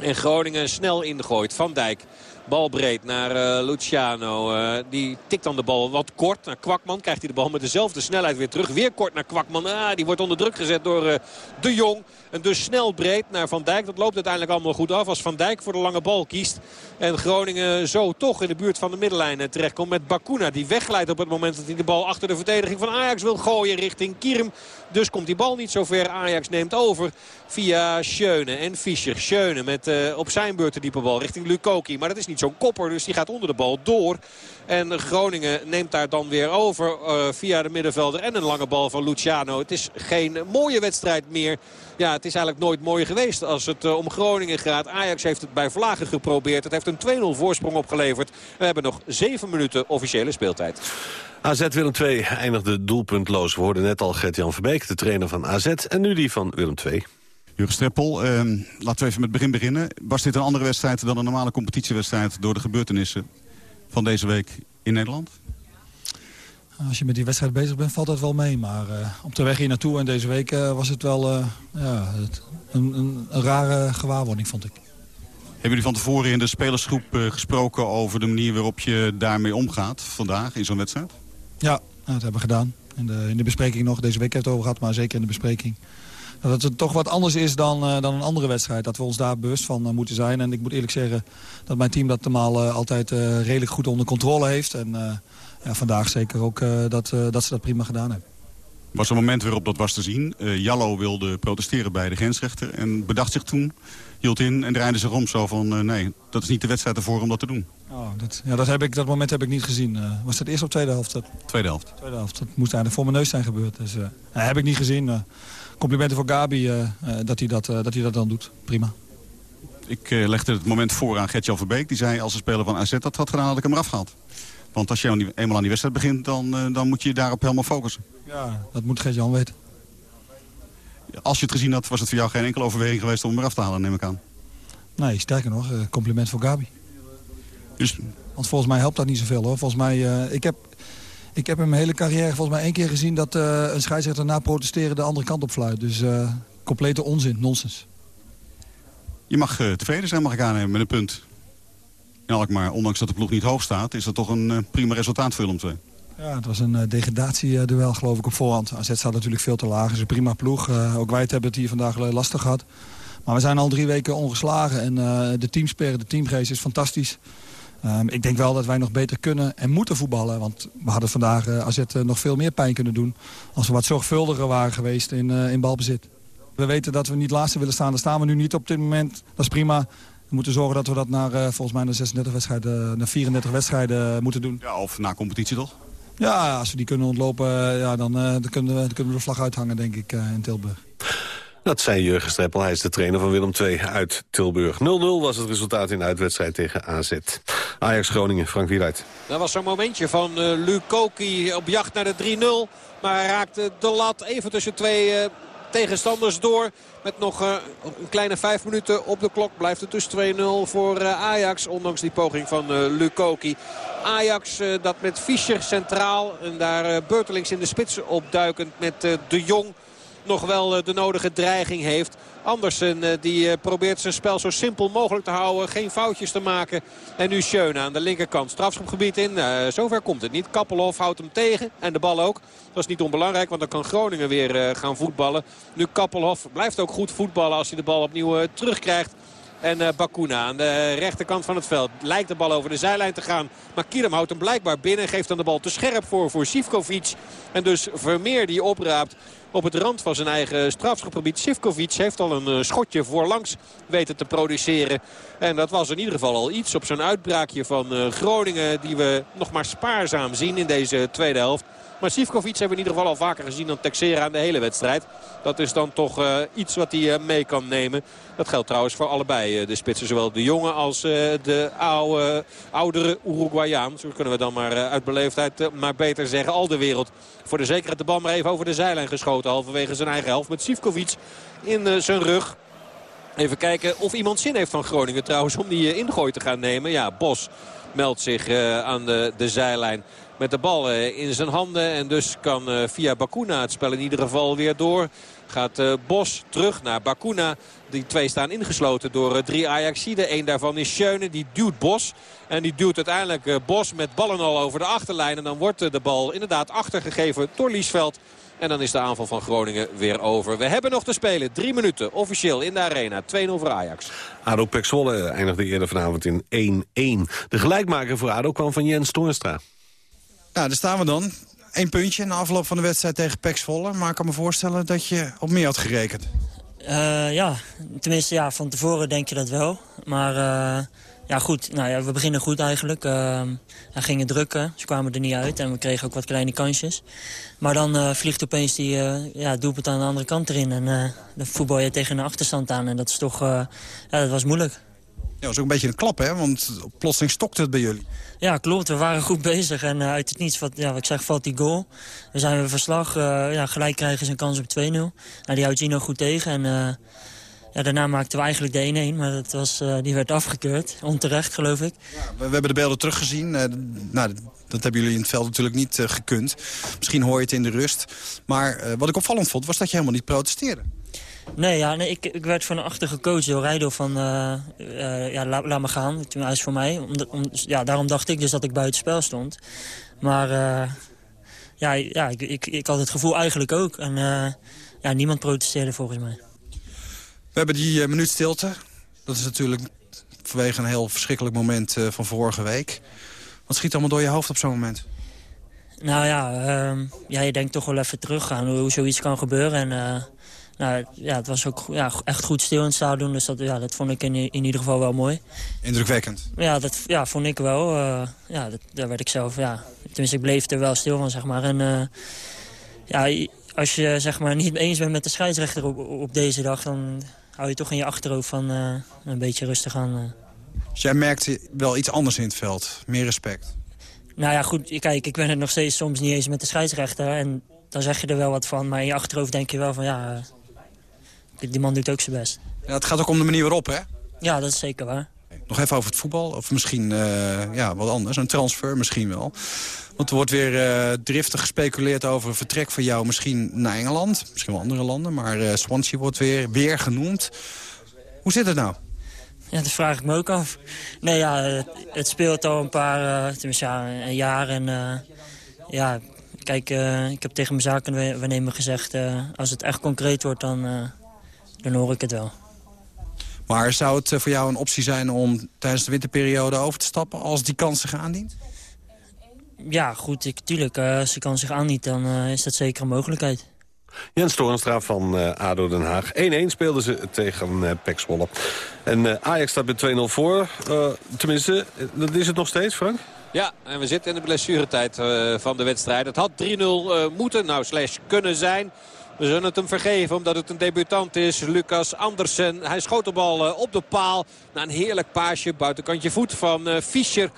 En Groningen snel ingooit. Van Dijk. Bal breed naar eh, Luciano. Eh, die tikt dan de bal wat kort naar Kwakman. Krijgt hij de bal met dezelfde snelheid weer terug. Weer kort naar Kwakman. Ah, die wordt onder druk gezet door eh, De Jong. En dus snel breed naar Van Dijk. Dat loopt uiteindelijk allemaal goed af als Van Dijk voor de lange bal kiest. En Groningen zo toch in de buurt van de middenlijn terechtkomt met Bakuna. Die wegglijdt op het moment dat hij de bal achter de verdediging van Ajax wil gooien richting Kierm. Dus komt die bal niet zo ver. Ajax neemt over via Schöne en Fischer. Schöne met op zijn beurt de diepe bal richting Lukoki. Maar dat is niet zo'n kopper, dus die gaat onder de bal door. En Groningen neemt daar dan weer over eh, via de middenvelder en een lange bal van Luciano. Het is geen mooie wedstrijd meer. Ja, het is eigenlijk nooit mooi geweest als het eh, om Groningen gaat. Ajax heeft het bij Vlagen geprobeerd. Het heeft een 2-0 voorsprong opgeleverd. We hebben nog 7 minuten officiële speeltijd. AZ Willem II eindigde doelpuntloos. We hoorden net al Gert-Jan Verbeek, de trainer van AZ. En nu die van Willem II. Jurgen Streppel, eh, laten we even met het begin beginnen. Was dit een andere wedstrijd dan een normale competitiewedstrijd... door de gebeurtenissen van deze week in Nederland? Als je met die wedstrijd bezig bent, valt dat wel mee. Maar eh, op de weg hier naartoe en deze week eh, was het wel eh, ja, het- een, een, een rare gewaarwording, vond ik. Hebben jullie van tevoren in de spelersgroep gesproken over de manier waarop je daarmee omgaat vandaag in zo'n wedstrijd? Ja, dat hebben we gedaan. In de, in de bespreking nog. Deze week heeft het over gehad, maar zeker in de bespreking. Dat het toch wat anders is dan, eh, dan een andere wedstrijd. Dat we ons daar bewust van eh, moeten zijn. En ik moet eerlijk zeggen dat mijn team dat normaal eh, altijd redelijk goed onder controle heeft. En ja, vandaag zeker ook dat, dat ze dat prima gedaan hebben. was een moment waarop dat was te zien. Jallo wilde protesteren bij de grensrechter en bedacht zich toen, hield in en draaide zich om zo van... nee, dat is niet de wedstrijd ervoor om dat te doen. Oh, dat, ja, dat, heb ik, dat moment heb ik niet gezien. Was dat eerste of tweede helft? Dat, Tweede helft. tweede helft. Dat moest eigenlijk voor mijn neus zijn gebeurd. Dus, dat heb ik niet gezien. Complimenten voor Gabi eh, eh, dat, hij dat, eh, dat hij dat dan doet. Prima. Ik legde het moment voor aan Gertjan Verbeek. Die zei als een speler van AZ dat had gedaan, had ik hem eraf gehaald. Want als je eenmaal aan die wedstrijd begint, dan, dan moet je je daarop helemaal focussen. Ja, dat moet Gert-Jan weten. Als je het gezien had, was het voor jou geen enkele overweging geweest om hem eraf te halen, neem ik aan. Nee, sterker nog, compliment voor Gabi. Dus Want volgens mij helpt dat niet zoveel hoor. Volgens mij, ik, heb, ik heb in mijn hele carrière volgens mij één keer gezien... dat eh, een scheidsrechter na protesteren de andere kant op fluit. Dus eh, complete onzin, nonsens. je mag eh, tevreden zijn, mag ik aannemen, met een punt. In Alkmaar, ondanks dat de ploeg niet hoog staat, is dat toch een prima resultaat voor Willem II. Ja, het was een uh, degradatieduel geloof ik op voorhand. AZ staat natuurlijk veel te laag. Het is een prima ploeg. Ook wij hebben het hier vandaag lastig gehad. Maar we zijn al drie weken ongeslagen. En eh, de teamsper, de teamgeest is fantastisch. Ehm, ik denk wel dat wij nog beter kunnen en moeten voetballen. Want we hadden vandaag eh, AZ eh, nog veel meer pijn kunnen doen... als we wat zorgvuldiger waren geweest in, eh, in balbezit. We weten dat we niet laatste willen staan. Daar staan we nu niet op dit moment. Dat is prima. We moeten zorgen dat we dat naar, volgens mij naar, 36 wedstrijden, naar 34 wedstrijden moeten doen. Ja, of na competitie toch? Ja, als we die kunnen ontlopen, ja, dan, dan, kunnen we, dan kunnen we de vlag uithangen, denk ik, in Tilburg. Dat zei Jurgen Streppel, hij is de trainer van Willem II uit Tilburg. 0-0 was het resultaat in de uitwedstrijd tegen AZ. Ajax Groningen, Frank Wieluid. Dat was zo'n momentje van uh, Lukoki op jacht naar de 3-0. Maar hij raakte de lat even tussen twee uh, tegenstanders door. Met nog uh, een kleine vijf minuten op de klok blijft het dus 2-0 voor Ajax. Ondanks die poging van Lukoki. Ajax dat met Fischer centraal en daar beurtelings in de spits opduikend met De Jong nog wel uh, de nodige dreiging heeft. Andersen uh, die uh, probeert zijn spel zo simpel mogelijk te houden. Geen foutjes te maken. En nu Schöne aan de linkerkant. Strafschopgebied in. Uh, zover komt het niet. Kappelhof houdt hem tegen. En de bal ook. Dat is niet onbelangrijk. Want dan kan Groningen weer gaan voetballen. Nu Kappelhof blijft ook goed voetballen als hij de bal opnieuw terugkrijgt. En Bakuna aan de rechterkant van het veld. Lijkt de bal over de zijlijn te gaan. Maar Kierum houdt hem blijkbaar binnen. Geeft dan de bal te scherp voor voor Sivkovic. En dus Vermeer die opraapt op het rand van zijn eigen strafschopgebied. Sivkovic heeft al een uh, schotje voorlangs weten te produceren. En dat was in ieder geval al iets op zo'n uitbraakje van uh, Groningen... die we nog maar spaarzaam zien in deze tweede helft. Maar Sivkovic hebben we in ieder geval al vaker gezien dan Texera aan de hele wedstrijd. Dat is dan toch uh, iets wat hij uh, mee kan nemen. Dat geldt trouwens voor allebei uh, de spitsen. Zowel de jonge als de oude, oudere Uruguayaan. Zo kunnen we dan maar uit beleefdheid maar beter zeggen. Al de wereld voor de zekerheid de bal maar even over de zijlijn geschoten. Halverwege zijn eigen helft met Sivkovic in zijn rug. Even kijken of iemand zin heeft van Groningen trouwens om die eh, ingooi te gaan nemen. Ja, Bos meldt zich eh, aan de, de zijlijn met de bal eh, in zijn handen. En dus kan eh, via Bakuna het spel in ieder geval weer door. Gaat eh, Bos terug naar Bakuna. Die twee staan ingesloten door drie Ajaxiden. Eén daarvan is Schöne. Die duwt Bos. En die duwt uiteindelijk Bos met ballen al over de achterlijn. En dan wordt de bal inderdaad achtergegeven door Liesveld. En dan is de aanval van Groningen weer over. We hebben nog te spelen. Drie minuten officieel in de arena. 2-0 voor Ajax. ADO Pek eindigde eerder vanavond in 1-1. De gelijkmaker voor ADO kwam van Jens Toornstra. Nou, daar staan we dan. Eén puntje na afloop van de wedstrijd tegen Pek Zwolle. Maar ik kan me voorstellen dat je op meer had gerekend. Eh, ja, tenminste ja, van tevoren denk je dat wel. Maar eh, ja, goed, nou, ja, we beginnen goed eigenlijk. Uh, we gingen drukken, ze kwamen er niet uit en we kregen ook wat kleine kansjes. Maar dan eh, vliegt opeens die eh, ja, doelpunt aan de andere kant erin. En eh, dan voetbal je tegen een achterstand aan en dat is toch, eh, ja, dat was moeilijk. Ja, dat was ook een beetje een klap, hè? Want plotseling stokte het bij jullie. Ja, klopt. We waren goed bezig. En eh, uit het niets, wat, ja, wat ik zeg, valt die goal. We zijn weer verslag. eh, ja, gelijk krijgen ze een kans op 2-0. Nou, die houdt Gino goed tegen. En eh, ja, daarna maakten we eigenlijk de 1-1. Maar dat was, die werd afgekeurd. Onterecht, geloof ik. We, we hebben de beelden teruggezien. Nou, dat hebben jullie in het veld natuurlijk niet gekund. Misschien hoor je het in de rust. Maar wat ik opvallend vond, was dat je helemaal niet protesteerde. Nee, ja, nee ik, ik werd van achter gecoacht door Rijdo van... eh, eh, ja, laat, laat me gaan. Toen hij is voor mij. Om, om, ja, daarom dacht ik dus dat ik buiten spel stond. Maar eh, ja, ja ik, ik, ik had het gevoel eigenlijk ook. En ja, niemand protesteerde volgens mij. We hebben die minuut stilte. Dat is natuurlijk vanwege een heel verschrikkelijk moment van vorige week. Wat schiet allemaal door je hoofd op zo'n moment? Nou ja, ehm, ja, je denkt toch wel even terug aan hoe, hoe zoiets kan gebeuren. En nou, ja, het was ook ja, echt goed stil in het stadion. Dus dat, ja, dat vond ik in, in ieder geval wel mooi. Indrukwekkend. Ja, dat ja, vond ik wel. eh, ja, dat, daar werd ik zelf, ja... Tenminste, ik bleef er wel stil van, zeg maar. En eh, ja, als je zeg maar niet eens bent met de scheidsrechter op, op deze dag... dan hou je toch in je achterhoofd van eh, een beetje rustig aan... Dus jij merkte wel iets anders in het veld. Meer respect. Nou ja, goed, kijk, ik ben het nog steeds soms niet eens met de scheidsrechter. En dan zeg je er wel wat van. Maar in je achterhoofd denk je wel van, ja... die man doet ook zijn best. Ja, het gaat ook om de manier waarop, hè? Ja, dat is zeker waar. Nog even over het voetbal. Of misschien eh, ja, wat anders. Een transfer misschien wel. Want er wordt weer eh, driftig gespeculeerd over een vertrek van jou. Misschien naar Engeland. Misschien wel andere landen. Maar eh, Swansea wordt weer, weer genoemd. Hoe zit het nou? Ja, dat vraag ik me ook af. Nee, ja, het, het speelt al een paar, tenminste ja, een jaar. En ja, kijk, ik heb tegen mijn zakenwaarnemer gezegd... eh, als het echt concreet wordt, dan, dan hoor ik het wel. Maar zou het eh, voor jou een optie zijn om tijdens de winterperiode over te stappen... als die kans zich aandient? Ja, goed, ik, tuurlijk, eh, als de kans zich aandient, dan eh, is dat zeker een mogelijkheid. Jens Toornstra van eh, ADO Den Haag. 1-1 speelden ze tegen uh, Pek Zwolle. En eh, Ajax staat met 2-0 voor. Eh, tenminste, dat is het nog steeds, Frank? Ja, en we zitten in de blessuretijd eh, van de wedstrijd. Het had 3-0 eh, moeten, nou slash kunnen zijn. We zullen het hem vergeven omdat het een debutant is. Lucas Andersen. Hij schoot de bal eh, op de paal. Na een heerlijk paasje buitenkantje voet van eh, Fischer.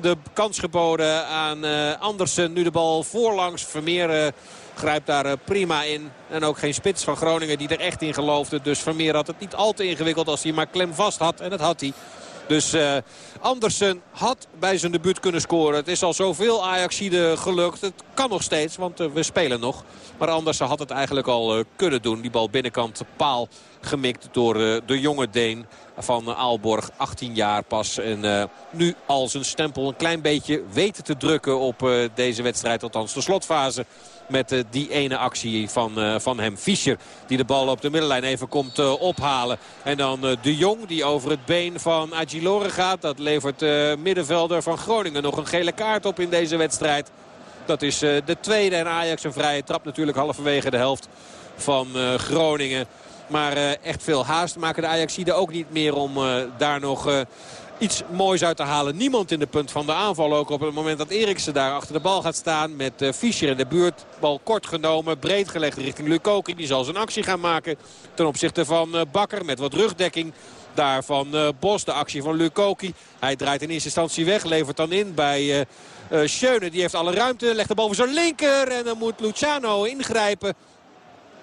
De kans geboden aan eh, Andersen. Nu de bal voorlangs. Vermeer grijpt daar prima in. En ook geen spits van Groningen die er echt in geloofde. Dus Vermeer had het niet al te ingewikkeld als hij maar klem vast had. En dat had hij. Dus Andersen had bij zijn debuut kunnen scoren. Het is al zoveel Ajaxide gelukt. Kan nog steeds, want eh, we spelen nog. Maar Andersen had het eigenlijk al eh, kunnen doen. Die bal binnenkant paal gemikt door eh, de jonge Deen van Aalborg. 18 jaar pas. En nu al zijn stempel een klein beetje weten te drukken op deze wedstrijd. Althans de slotfase met die ene actie van, van hem. Fischer die de bal op de middenlijn even komt ophalen. En dan de Jong die over het been van Agilore gaat. Dat levert middenvelder van Groningen nog een gele kaart op in deze wedstrijd. Dat is eh, de tweede en Ajax een vrije trap natuurlijk halverwege de helft van eh, Groningen. Maar eh, echt veel haast maken de Ajaxiden ook niet meer om daar nog iets moois uit te halen. Niemand in de punt van de aanval ook op het moment dat Eriksen daar achter de bal gaat staan. Met Fischer in de buurt. Bal kort genomen, breed gelegd richting Lukoki. Die zal zijn actie gaan maken ten opzichte van Bakker met wat rugdekking. Daar van Bos, de actie van Lukoki. Hij draait in eerste instantie weg, levert dan in bij eh, Schöne. Die heeft alle ruimte, legt de bal voor zijn linker. En dan moet Luciano ingrijpen.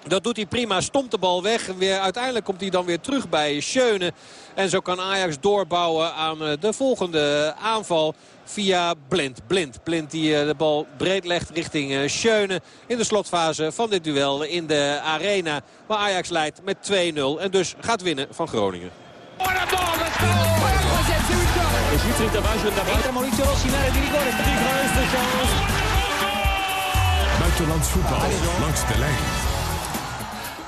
Dat doet hij prima, stomt de bal weg. Weer, uiteindelijk komt hij dan weer terug bij Schöne. En zo kan Ajax doorbouwen aan eh, de volgende aanval via Blind. Blind, Blind die eh, de bal breed legt richting Schöne in de slotfase van dit duel in de arena. Waar Ajax leidt met 2-0 en dus gaat winnen van Groningen. Buitenlands voetbal langs de lijn.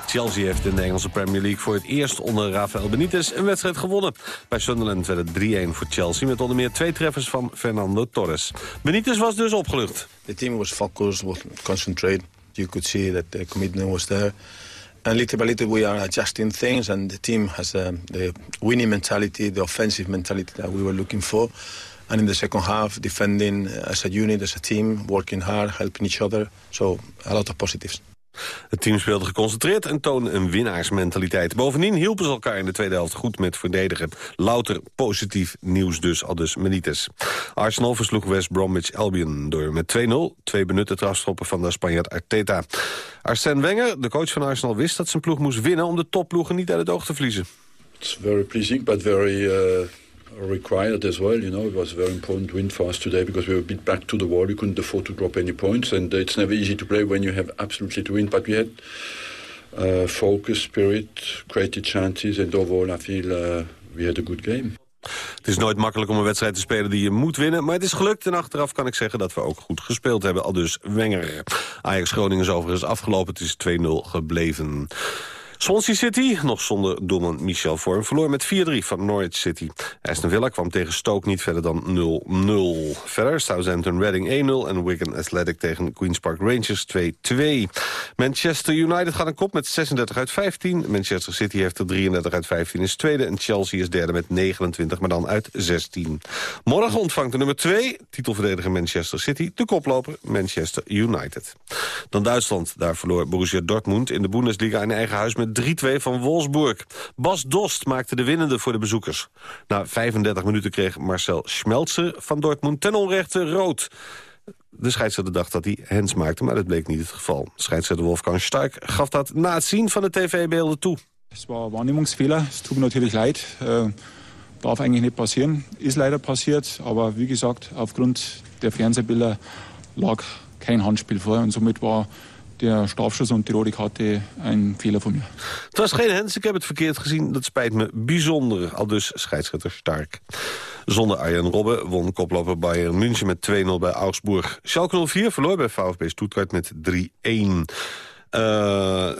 Chelsea heeft in de Engelse Premier League voor het eerst onder Rafael Benitez een wedstrijd gewonnen. Bij Sunderland werd het 3-1 voor Chelsea met onder meer twee treffers van Fernando Torres. Benitez was dus opgelucht. The team was focused, was concentrated. You could see that the commitment was there. And little by little we are adjusting things and the team has um, the winning mentality, the offensive mentality that we were looking for. And in the second half, defending as a unit, as a team, working hard, helping each other. So a lot of positives. Het team speelde geconcentreerd en toonde een winnaarsmentaliteit. Bovendien hielpen ze elkaar in de tweede helft goed met verdedigen. Louter positief nieuws dus, al dus Benitez. Arsenal versloeg West Bromwich Albion door met 2-0. Twee benutte strafschoppen van de Spanjaard Arteta. Arsène Wenger, de coach van Arsenal, wist dat zijn ploeg moest winnen... om de topploegen niet uit het oog te verliezen. It's very pleasing, but very uh, required as well. You know, it was very important win for us today because we were a bit back to the wall. We couldn't afford to drop any points, and it's never easy to play when you have absolutely to win. But we had uh, focus, spirit, created chances, and overall, I feel uh, we had a good game. Het is nooit makkelijk om een wedstrijd te spelen die je moet winnen... maar het is gelukt en achteraf kan ik zeggen dat we ook goed gespeeld hebben. Al dus Wenger. Ajax Groningen is overigens afgelopen. Het is 2-0 gebleven. Swansea City, nog zonder doelman Michel Vorm, verloor met 4-3 van Norwich City. Aston Villa kwam tegen Stoke niet verder dan 0-0. Verder Southampton Reading 1-0 en Wigan Athletic tegen Queen's Park Rangers 2-2. Manchester United gaat een kop met 36 uit 15. Manchester City heeft er 33 uit 15 is tweede en Chelsea is derde met 29, maar dan uit 16. Morgen ontvangt de nummer 2, titelverdediger Manchester City, de koploper Manchester United. Dan Duitsland, daar verloor Borussia Dortmund in de Bundesliga in eigen huis met 3-2 van Wolfsburg. Bas Dost maakte de winnende voor de bezoekers. Na 35 minuten kreeg Marcel Schmelzer van Dortmund ten onrechte rood. De scheidsrechter dacht dat hij hens maakte, maar dat bleek niet het geval. Scheidsrechter Wolfgang Stark gaf dat na het zien van de tv-beelden toe. Es war Wahrnehmungsfehler, es tut mir natürlich leid. Äh, darf eigentlich nicht passieren, ist leider passiert. Aber wie gesagt, aufgrund der Fernsehbilder lag kein Handspiel vor. Und somit war der Strafschuss und die rote Karte ein Fehler von mir. Het was geen hens, ik heb het verkeerd gezien. Dat spijt me bijzonder, al dus scheidsrechter Stark. Zonder Arjen Robben won koploper Bayern München met 2-0 bij Augsburg. Schalke 04 verloor bij VfB Stuttgart met 3-1. Eh,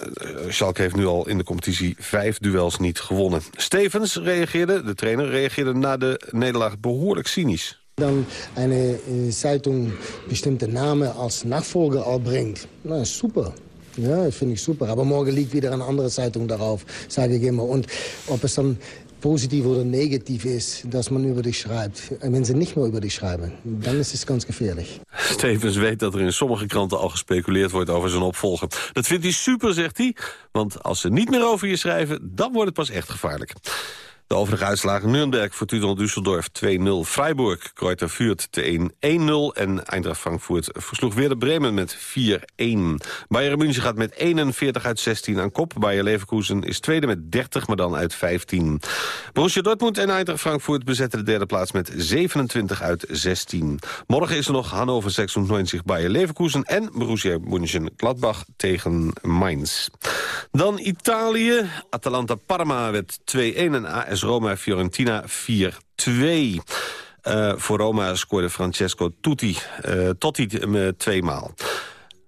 Schalke heeft nu al in de competitie vijf duels niet gewonnen. Stevens reageerde, de trainer, reageerde na de nederlaag behoorlijk cynisch. Dann eine äh, Zeitung bestimmte Name als Nachfolger auch bringt. Na, super. Ja, finde ich super. Aber morgen liegt wieder eine andere Zeitung darauf, sage ich immer. Und ob es dann positiv oder negativ ist, dass man über dich schreibt. Und wenn sie nicht mehr über dich schreiben, dann ist es ganz gefährlich. Stevens weet dat er in sommige kranten al gespeculeerd wordt over zijn opvolger. Dat vindt hij super, zegt hij. Want als ze niet meer over je schrijven, dan wordt het pas echt gevaarlijk. De overige uitslagen Nürnberg, Fortuna Düsseldorf 2-0. Freiburg, Kreuter Fürth 1-0. En Eintracht Frankfurt versloeg weer de Bremen met 4-1. Bayern München gaat met 41 uit 16 aan kop. Bayer Leverkusen is tweede met 30, maar dan uit 15. Borussia Dortmund en Eintracht Frankfurt bezetten de derde plaats met 27 uit 16. Morgen is er nog Hannover 96 Bayer Leverkusen... en Borussia Mönchengladbach tegen Mainz. Dan Italië. Atalanta Parma werd 2-1 en Roma Fiorentina 4-2. Eh, voor Roma scoorde Francesco Tutti, eh Totti met tweemaal.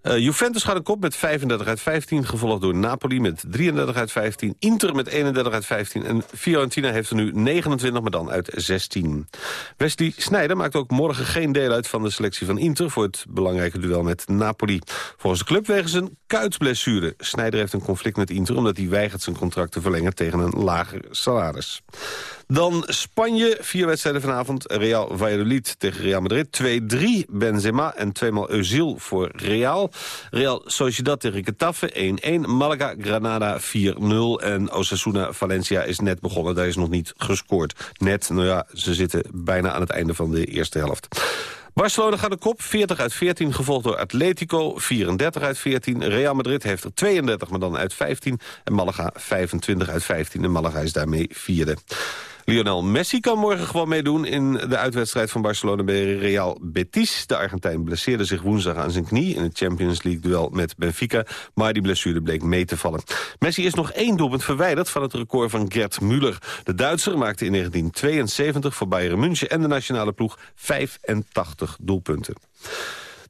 Eh, Juventus gaat een kop met 35 uit 15, gevolgd door Napoli met 33 uit 15. Inter met 31 uit 15 en Fiorentina heeft er nu 29, maar dan uit 16. Wesley Sneijder maakt ook morgen geen deel uit van de selectie van Inter... voor het belangrijke duel met Napoli. Volgens de club wegens een kuitblessure. Sneijder heeft een conflict met Inter omdat hij weigert zijn contract te verlengen tegen een lager salaris. Dan Spanje, vier wedstrijden vanavond. Real Valladolid tegen Real Madrid. 2-3 Benzema en tweemaal Özil voor Real. Real Sociedad tegen Getafe 1-1. Malaga Granada 4-0. En Osasuna Valencia is net begonnen. Daar is nog niet gescoord. Net, nou ja, ze zitten bijna aan het einde van de eerste helft. Barcelona gaat de kop, 40 uit 14, gevolgd door Atletico, 34 uit 14. Real Madrid heeft er 32, maar dan uit 15. En Malaga 25 uit 15. En Malaga is daarmee vierde. Lionel Messi kan morgen gewoon meedoen in de uitwedstrijd van Barcelona bij Real Betis. De Argentijn blesseerde zich woensdag aan zijn knie in het Champions League duel met Benfica, maar die blessure bleek mee te vallen. Messi is nog één doelpunt verwijderd van het record van Gerd Müller. De Duitser maakte in 1972 voor Bayern München en de nationale ploeg 85 doelpunten.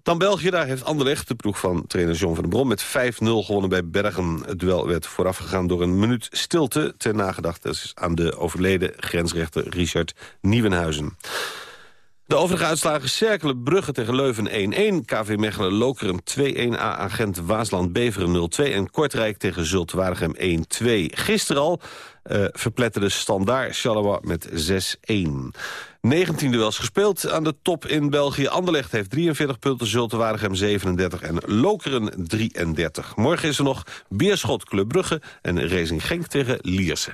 Dan België, daar heeft Anderlecht, de ploeg van trainer John van den Brom... met 5-0 gewonnen bij Bergen. Het duel werd voorafgegaan door een minuut stilte... ter nagedachtenis aan de overleden grensrechter Richard Nieuwenhuizen. De overige uitslagen Cerkelen, Brugge tegen Leuven 1-1... KV Mechelen, Lokeren 2-1, A-agent Waasland, Beveren 0-2... en Kortrijk tegen Zult Waregem 1-2. Gisteren al eh verpletterde Standaard Charleroi met 6-1. 19 duels gespeeld aan de top in België. Anderlecht heeft 43 punten, Zulte Waregem 37 en Lokeren 33. Morgen is er nog Beerschot Club Brugge en Racing Genk tegen Lierse.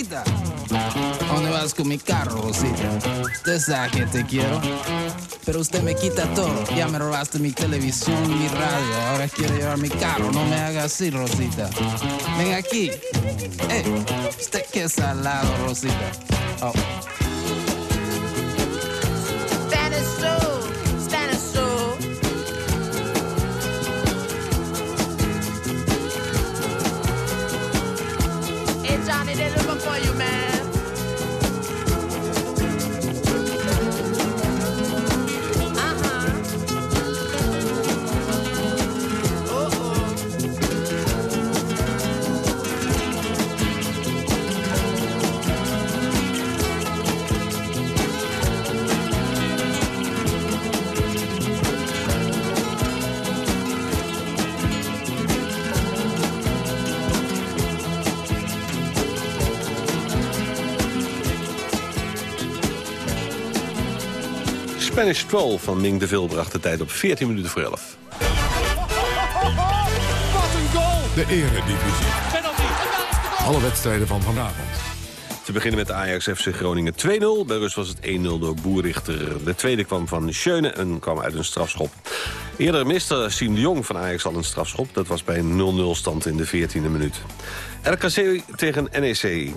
Rosita, ¿a ¿dónde vas con mi carro, Rosita? Usted sabe que te quiero, pero usted me quita todo. Ya me robaste mi televisión, mi radio, ahora quiere llevar mi carro. No me haga así, Rosita. Ven aquí. Eh, usted es salado, Rosita. Oh. Spanish Troll van Ming de Vil bracht de tijd op 14 minuten voor 11. Wat een goal! De eredivisie. Alle wedstrijden van vanavond. Te beginnen met de Ajax FC Groningen 2-0. Bij rust was het 1-0 door Boerichter. De tweede kwam van Schöne en kwam uit een strafschop. Eerder miste Siem de Jong van Ajax al een strafschop. Dat was bij een 0-0 stand in de 14e minuut. RKC tegen NEC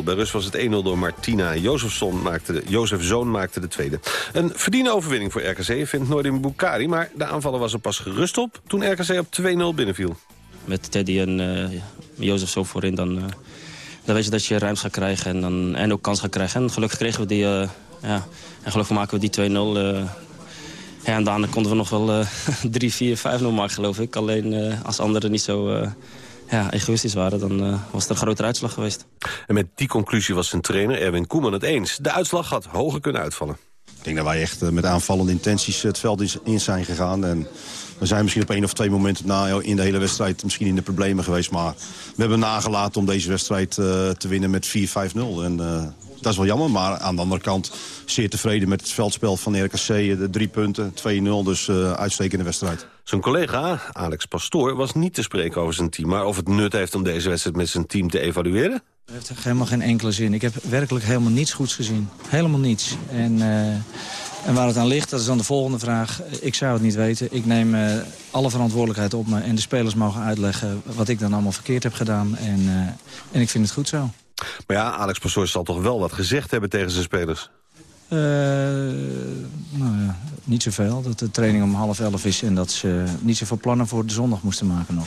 2-0. Bij rust was het 1-0 door Martina. Jozefzoon maakte de, Jozef Zoon maakte de tweede. Een verdiende overwinning voor RKC vindt Noordin Bukari... maar de aanvaller was er pas gerust op toen RKC op 2-0 binnenviel. Met Teddy en eh Jozef zo voorin, dan, eh, dan weet je dat je ruimte gaat krijgen en, dan, en ook kans gaat krijgen. En gelukkig kregen we die, eh, ja, en gelukkig maken we die 2-0. eh. ja, en daarna konden we nog wel eh 3, 4, 5-0 maken, geloof ik. Alleen eh, als anderen niet zo ja, egoïstisch waren, dan eh, was het een grotere uitslag geweest. En met die conclusie was zijn trainer Erwin Koeman het eens. De uitslag had hoger kunnen uitvallen. Ik denk dat wij echt eh, met aanvallende intenties het veld in zijn gegaan. En we zijn misschien op één of twee momenten na in de hele wedstrijd misschien in de problemen geweest. Maar we hebben nagelaten om deze wedstrijd eh, te winnen met 4-5-0. En eh, dat is wel jammer. Maar aan de andere kant zeer tevreden met het veldspel van RKC. De drie punten, 2-0. Dus eh, uitstekende wedstrijd. Zijn collega, Alex Pastoor, was niet te spreken over zijn team... maar of het nut heeft om deze wedstrijd met zijn team te evalueren? Dat heeft helemaal geen enkele zin. Ik heb werkelijk helemaal niets goeds gezien. Helemaal niets. En, eh, en waar het aan ligt, dat is dan de volgende vraag. Ik zou het niet weten. Ik neem eh, alle verantwoordelijkheid op me. En de spelers mogen uitleggen wat ik dan allemaal verkeerd heb gedaan. En, eh, en ik vind het goed zo. Maar ja, Alex Pastoor zal toch wel wat gezegd hebben tegen zijn spelers? Eh, nou ja, niet zoveel. Dat de training om half elf is en dat ze niet zoveel plannen voor de zondag moesten maken nog.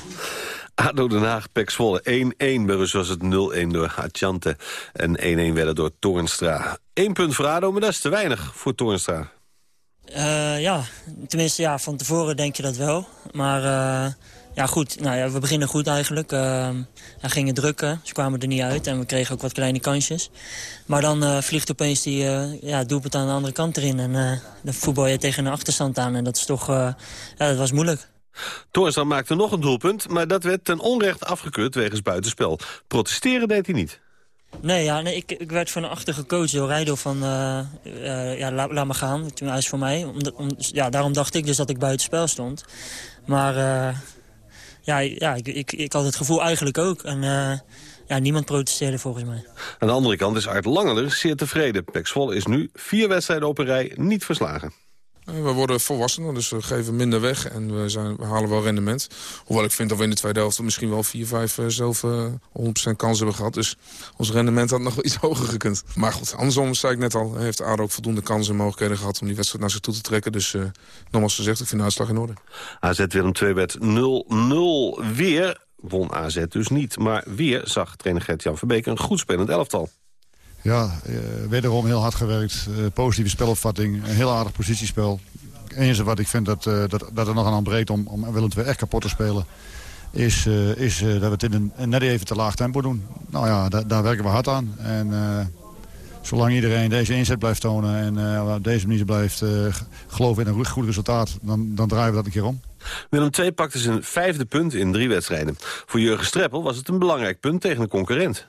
ADO Den Haag, Pek Zwolle 1-1. Bij rust was het 0-1 door Achante. En 1-1 werden door Toornstra. Eén punt voor ADO, maar dat is te weinig voor Toornstra. Eh, ja, tenminste ja, van tevoren denk je dat wel. Maar eh, ja, goed, nou, ja, we beginnen goed eigenlijk. Uh, hij gingen drukken, ze kwamen er niet uit en we kregen ook wat kleine kansjes. Maar dan eh, vliegt opeens die eh, ja, doelpunt aan de andere kant erin. En eh, dan voetbal je tegen een achterstand aan en dat is toch, ja, dat was moeilijk. Toornstra maakte nog een doelpunt, maar dat werd ten onrecht afgekeurd wegens buitenspel. Protesteren deed hij niet. Nee, ja, nee ik, ik werd van achter gecoacht door Rijdo van, ja, laat, laat me gaan. Toen hij is voor mij. Om, ja, daarom dacht ik dus dat ik buiten spel stond. Maar ja, ja ik, ik, ik had het gevoel eigenlijk ook. En eh, ja, niemand protesteerde volgens mij. Aan de andere kant is Art Langeler zeer tevreden. Pek Zwolle is nu vier wedstrijden op een rij niet verslagen. Eh, We worden volwassener, dus we geven minder weg en we, zijn, halen wel rendement. Hoewel ik vind dat we in de tweede helft misschien wel 4, 5 eh, zelf eh, 100% kans hebben gehad. Dus ons rendement had nog wel iets hoger gekund. Maar goed, andersom zei ik net al, heeft ADO ook voldoende kansen en mogelijkheden gehad om die wedstrijd naar zich toe te trekken. Dus eh, nogmaals gezegd, ik vind de uitslag in orde. AZ Willem II werd 0-0 weer. Won AZ dus niet. Maar weer zag trainer Gert-Jan Verbeek een goed spelend elftal. Ja, eh, wederom heel hard gewerkt. eh, positieve spelopvatting. Een heel aardig positiespel. Enige wat ik vind dat, eh, dat, dat er nog aan ontbreekt om, om Willem II echt kapot te spelen... is, is dat we het in een, net even te laag tempo doen. Nou ja, da- daar werken we hard aan. En zolang iedereen deze inzet blijft tonen... en op deze manier blijft geloven in een goed resultaat... Dan, dan draaien we dat een keer om. Willem II pakte zijn vijfde punt in drie wedstrijden. Voor Jurgen Streppel was het een belangrijk punt tegen een concurrent.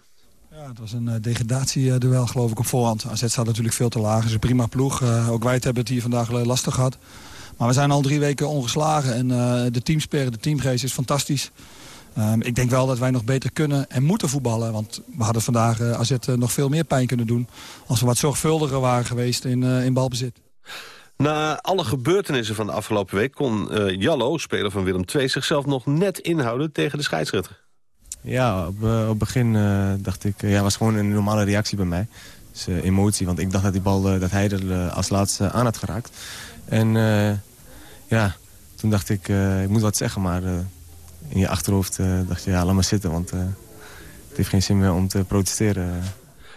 Ja, het was een uh, degradatieduel geloof ik op voorhand. AZ staat natuurlijk veel te laag. Het is een prima ploeg. Uh, ook wij hebben het hier vandaag lastig gehad. Maar we zijn al drie weken ongeslagen. En uh, de teamsper, de teamgeest is fantastisch. Um, ik denk wel dat wij nog beter kunnen en moeten voetballen. Want we hadden vandaag uh, AZ nog veel meer pijn kunnen doen... als we wat zorgvuldiger waren geweest in, in balbezit. Na alle gebeurtenissen van de afgelopen week kon Jallo, speler van Willem II... zichzelf nog net inhouden tegen de scheidsrechter. Ja, op, uh, op begin uh, dacht ik... ja, was gewoon een normale reactie bij mij. Dus emotie, want ik dacht dat die bal dat hij er als laatste aan had geraakt. En ja, toen dacht ik, ik moet wat zeggen, maar in je achterhoofd dacht je, ja, laat maar zitten, want het heeft geen zin meer om te protesteren.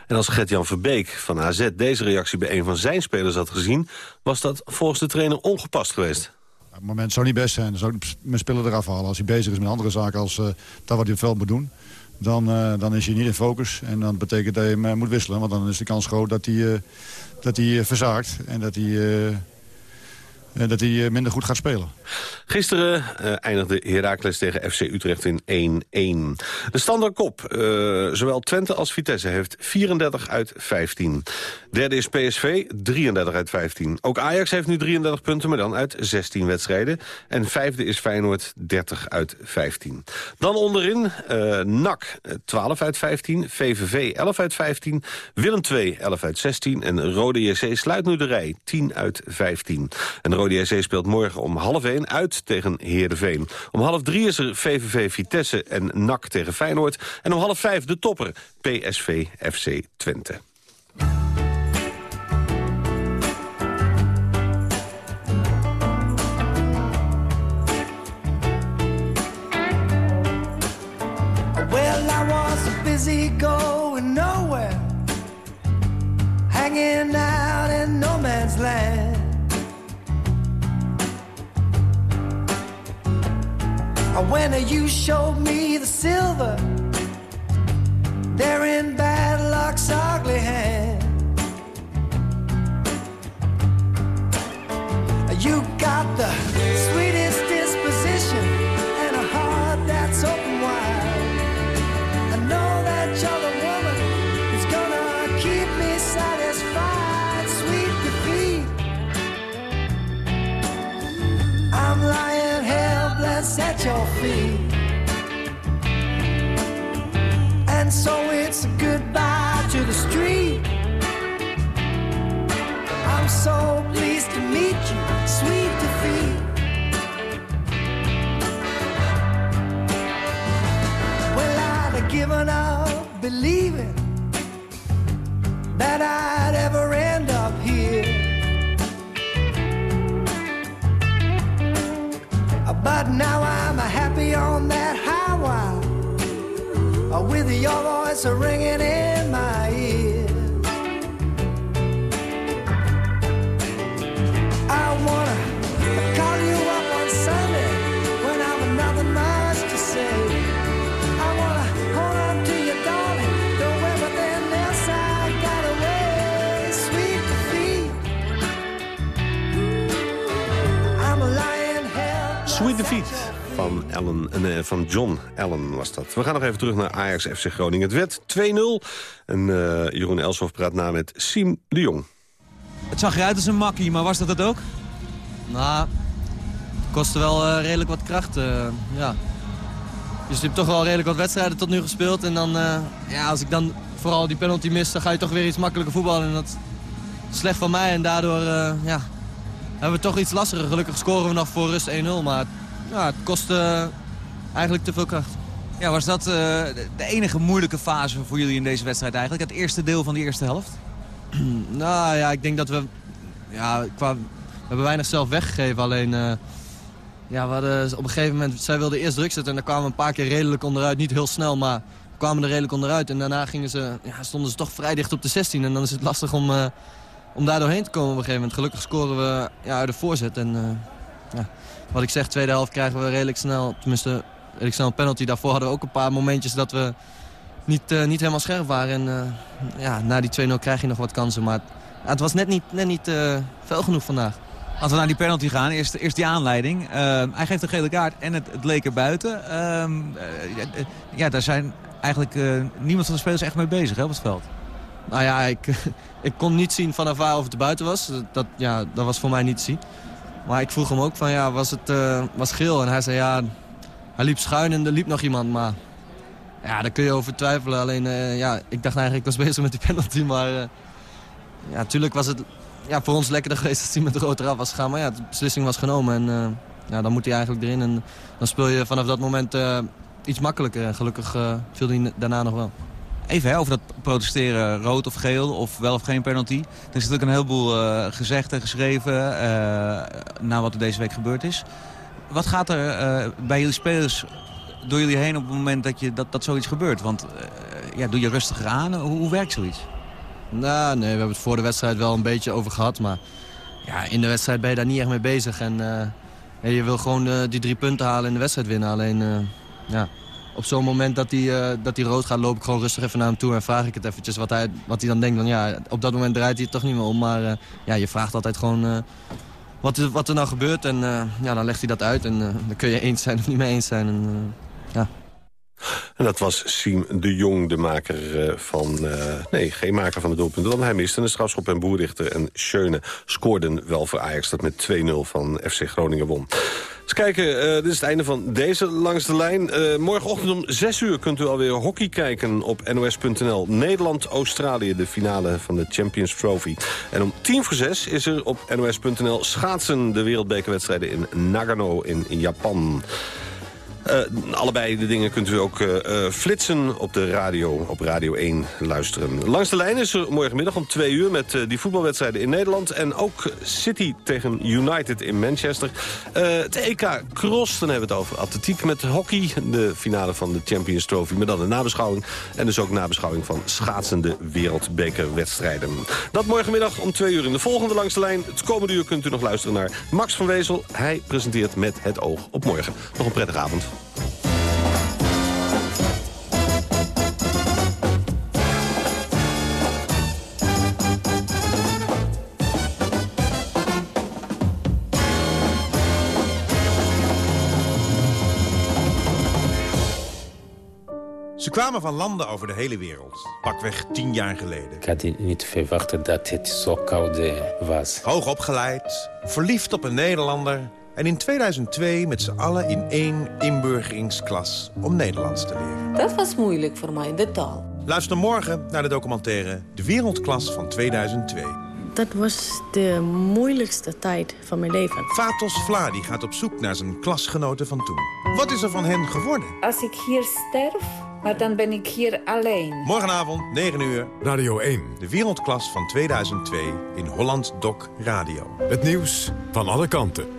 En als Gert-Jan Verbeek van AZ deze reactie bij een van zijn spelers had gezien... was dat volgens de trainer ongepast geweest. Het moment zou niet best zijn. Dan zou ik mijn speler eraf halen. Als hij bezig is met andere zaken als uh, dat wat hij op veld moet doen... Dan, uh, dan is hij niet in focus. En dan betekent dat je hem uh, moet wisselen. Want dan is de kans groot dat hij, dat hij verzaakt. En dat hij dat hij minder goed gaat spelen. Gisteren uh, eindigde Heracles tegen FC Utrecht in 1-1. De standaardkop, uh, zowel Twente als Vitesse, heeft 34 uit 15. Derde is PSV, 33 uit 15. Ook Ajax heeft nu 33 punten, maar dan uit 16 wedstrijden. En vijfde is Feyenoord, 30 uit 15. Dan onderin uh, NAC, 12 uit 15. VVV, 11 uit 15. Willem II, 11 uit 16. En Rode JC sluit nu de rij, 10 uit 15. En Rode JC speelt morgen om half 1 uit tegen Heerenveen. Om half 3 is er VVV Vitesse en NAC tegen Feyenoord. En om half 5 de topper PSV FC Twente. Well, I was busy going nowhere, hanging out in no man's land. When you showed me the silver, there in bad luck's ugly hand. You got the sweetest disposition and a heart that's open wide. I know that you're the woman who's gonna keep me satisfied. Sweet defeat. I'm lying helpless at your feet. And so it's a goodbye to the street. I'm so pleased to meet you, sweet defeat. Well, I'd have given up believing that I'd ever But now I'm happy on that highway with your voice ringing in my ear. Defeat van, Allen, eh, van John Allen was dat. We gaan nog even terug naar Ajax FC Groningen. Het werd 2-0 en eh, Jeroen Elshoff praat na met Siem de Jong. Het zag eruit als een makkie, maar was dat het ook? Nou, het kostte wel eh, redelijk wat kracht, eh, ja. Dus je hebt toch wel redelijk wat wedstrijden tot nu gespeeld. En dan, eh, ja, als ik dan vooral die penalty mis, dan ga je toch weer iets makkelijker voetballen. En dat is slecht van mij en daardoor, eh, ja, hebben we toch iets lastiger. Gelukkig scoren we nog voor rust 1-0, maar ja, het kost eh, eigenlijk te veel kracht. Ja, was dat eh, de enige moeilijke fase voor jullie in deze wedstrijd eigenlijk? Het eerste deel van de eerste helft? nou ja, ik denk dat we... Ja, qua, we hebben weinig zelf weggegeven. Alleen, eh, ja, we hadden op een gegeven moment... Zij wilden eerst druk zetten en daar kwamen we een paar keer redelijk onderuit. Niet heel snel, maar we kwamen er redelijk onderuit. En daarna gingen ze, ja, stonden ze toch vrij dicht op de 16. En dan is het lastig om, om daar doorheen te komen op een gegeven moment. Gelukkig scoren we ja, uit de voorzet. En ja, wat ik zeg, tweede helft krijgen we redelijk snel... Tenminste, redelijk snel een penalty. Daarvoor hadden we ook een paar momentjes dat we niet, eh, niet helemaal scherp waren. En eh, ja, na die 2-0 krijg je nog wat kansen. Maar het was net niet, net niet eh, fel genoeg vandaag. Als we naar die penalty gaan, eerst, eerst die aanleiding. Eh, hij geeft een gele kaart en het, het leek er buiten. Ehm, eh, ja, daar zijn eigenlijk niemand van de spelers echt mee bezig hè, op het veld. Nou ja, ik, ik kon niet zien vanaf waar of het er buiten was. Dat, ja, dat was voor mij niet te zien. Maar ik vroeg hem ook van, ja, was het eh, was geel? En hij zei, ja, hij liep schuin en er liep nog iemand. Maar ja, daar kun je over twijfelen. Alleen, eh, ja, ik dacht eigenlijk, ik was bezig met die penalty. Maar eh, ja, natuurlijk was het ja, voor ons lekkerder geweest als hij met de rood eraf was gegaan. Maar ja, de beslissing was genomen. En ja, dan moet hij eigenlijk erin. En dan speel je vanaf dat moment iets makkelijker. En gelukkig viel hij daarna nog wel. Even over dat protesteren, rood of geel, of wel of geen penalty. Er is natuurlijk een heleboel eh, gezegd en geschreven eh, na wat er deze week gebeurd is. Wat gaat er eh, bij jullie spelers door jullie heen op het moment dat, je, dat, dat zoiets gebeurt? Want ja, doe je rustiger aan? Hoe, hoe werkt zoiets? Nou, nee, we hebben het voor de wedstrijd wel een beetje over gehad. Maar ja, in de wedstrijd ben je daar niet echt mee bezig. En je wil gewoon die drie punten halen en de wedstrijd winnen. Alleen, ja, op zo'n moment dat hij, eh, dat hij rood gaat, loop ik gewoon rustig even naar hem toe... en vraag ik het eventjes wat hij, wat hij dan denkt. Dan, ja, op dat moment draait hij het toch niet meer om. Maar eh, ja, je vraagt altijd gewoon eh, wat, er, wat er nou gebeurt. En ja, dan legt hij dat uit. En dan kun je eens zijn of niet mee eens zijn. En, ja. En dat was Siem de Jong, de maker van... nee, geen maker van de doelpunten. Dan hij miste een strafschop en Boerrichter en Schöne scoorden wel voor Ajax... dat met 2-0 van FC Groningen won. Kijken, eh, dit is het einde van deze Langs de Lijn. Eh, morgenochtend om 6 uur kunt u alweer hockey kijken op nos.nl. Nederland-Australië, de finale van de Champions Trophy. En om tien voor zes is er op nos.nl schaatsen... de wereldbekerwedstrijden in Nagano in Japan. Eh, allebei de dingen kunt u ook eh, eh, flitsen op de radio, op Radio 1 luisteren. Langs de lijn is er morgenmiddag om twee uur met die voetbalwedstrijden in Nederland. En ook City tegen United in Manchester. Het EK Cross, dan hebben we het over atletiek met hockey. De finale van de Champions Trophy, maar dan een nabeschouwing. En dus ook nabeschouwing van schaatsende wereldbekerwedstrijden. Dat morgenmiddag om twee uur in de volgende Langs de lijn. Het komende uur kunt u nog luisteren naar Max van Wezel. Hij presenteert met het oog op morgen. Nog een prettige avond. Ze kwamen van landen over de hele wereld. Pakweg tien jaar geleden. Ik had niet verwacht dat het zo koud eh, was. Hoog opgeleid, verliefd op een Nederlander... en in 2002 met z'n allen in één inburgeringsklas om Nederlands te leren. Dat was moeilijk voor mij, de taal. Luister morgen naar de documentaire De Wereldklas van 2002. Dat was de moeilijkste tijd van mijn leven. Fatos Vladi gaat op zoek naar zijn klasgenoten van toen. Wat is er van hen geworden? Als ik hier sterf, maar dan ben ik hier alleen. Morgenavond, 9 uur. Radio 1. De Wereldklas van 2002 in Holland Doc Radio. Het nieuws van alle kanten.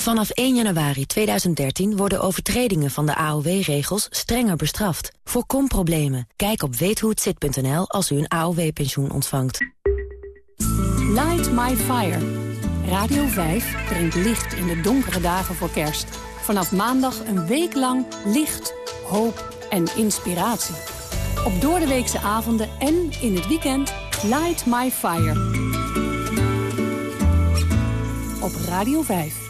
Vanaf 1 januari 2013 worden overtredingen van de AOW-regels strenger bestraft. Voorkom problemen. Kijk op weethohetzit.nl als u een AOW-pensioen ontvangt. Light My Fire. Radio 5 brengt licht in de donkere dagen voor kerst. Vanaf maandag een week lang licht, hoop en inspiratie. Op doordeweekse avonden en in het weekend Light My Fire. Op Radio 5.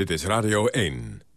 Dit is Radio 1.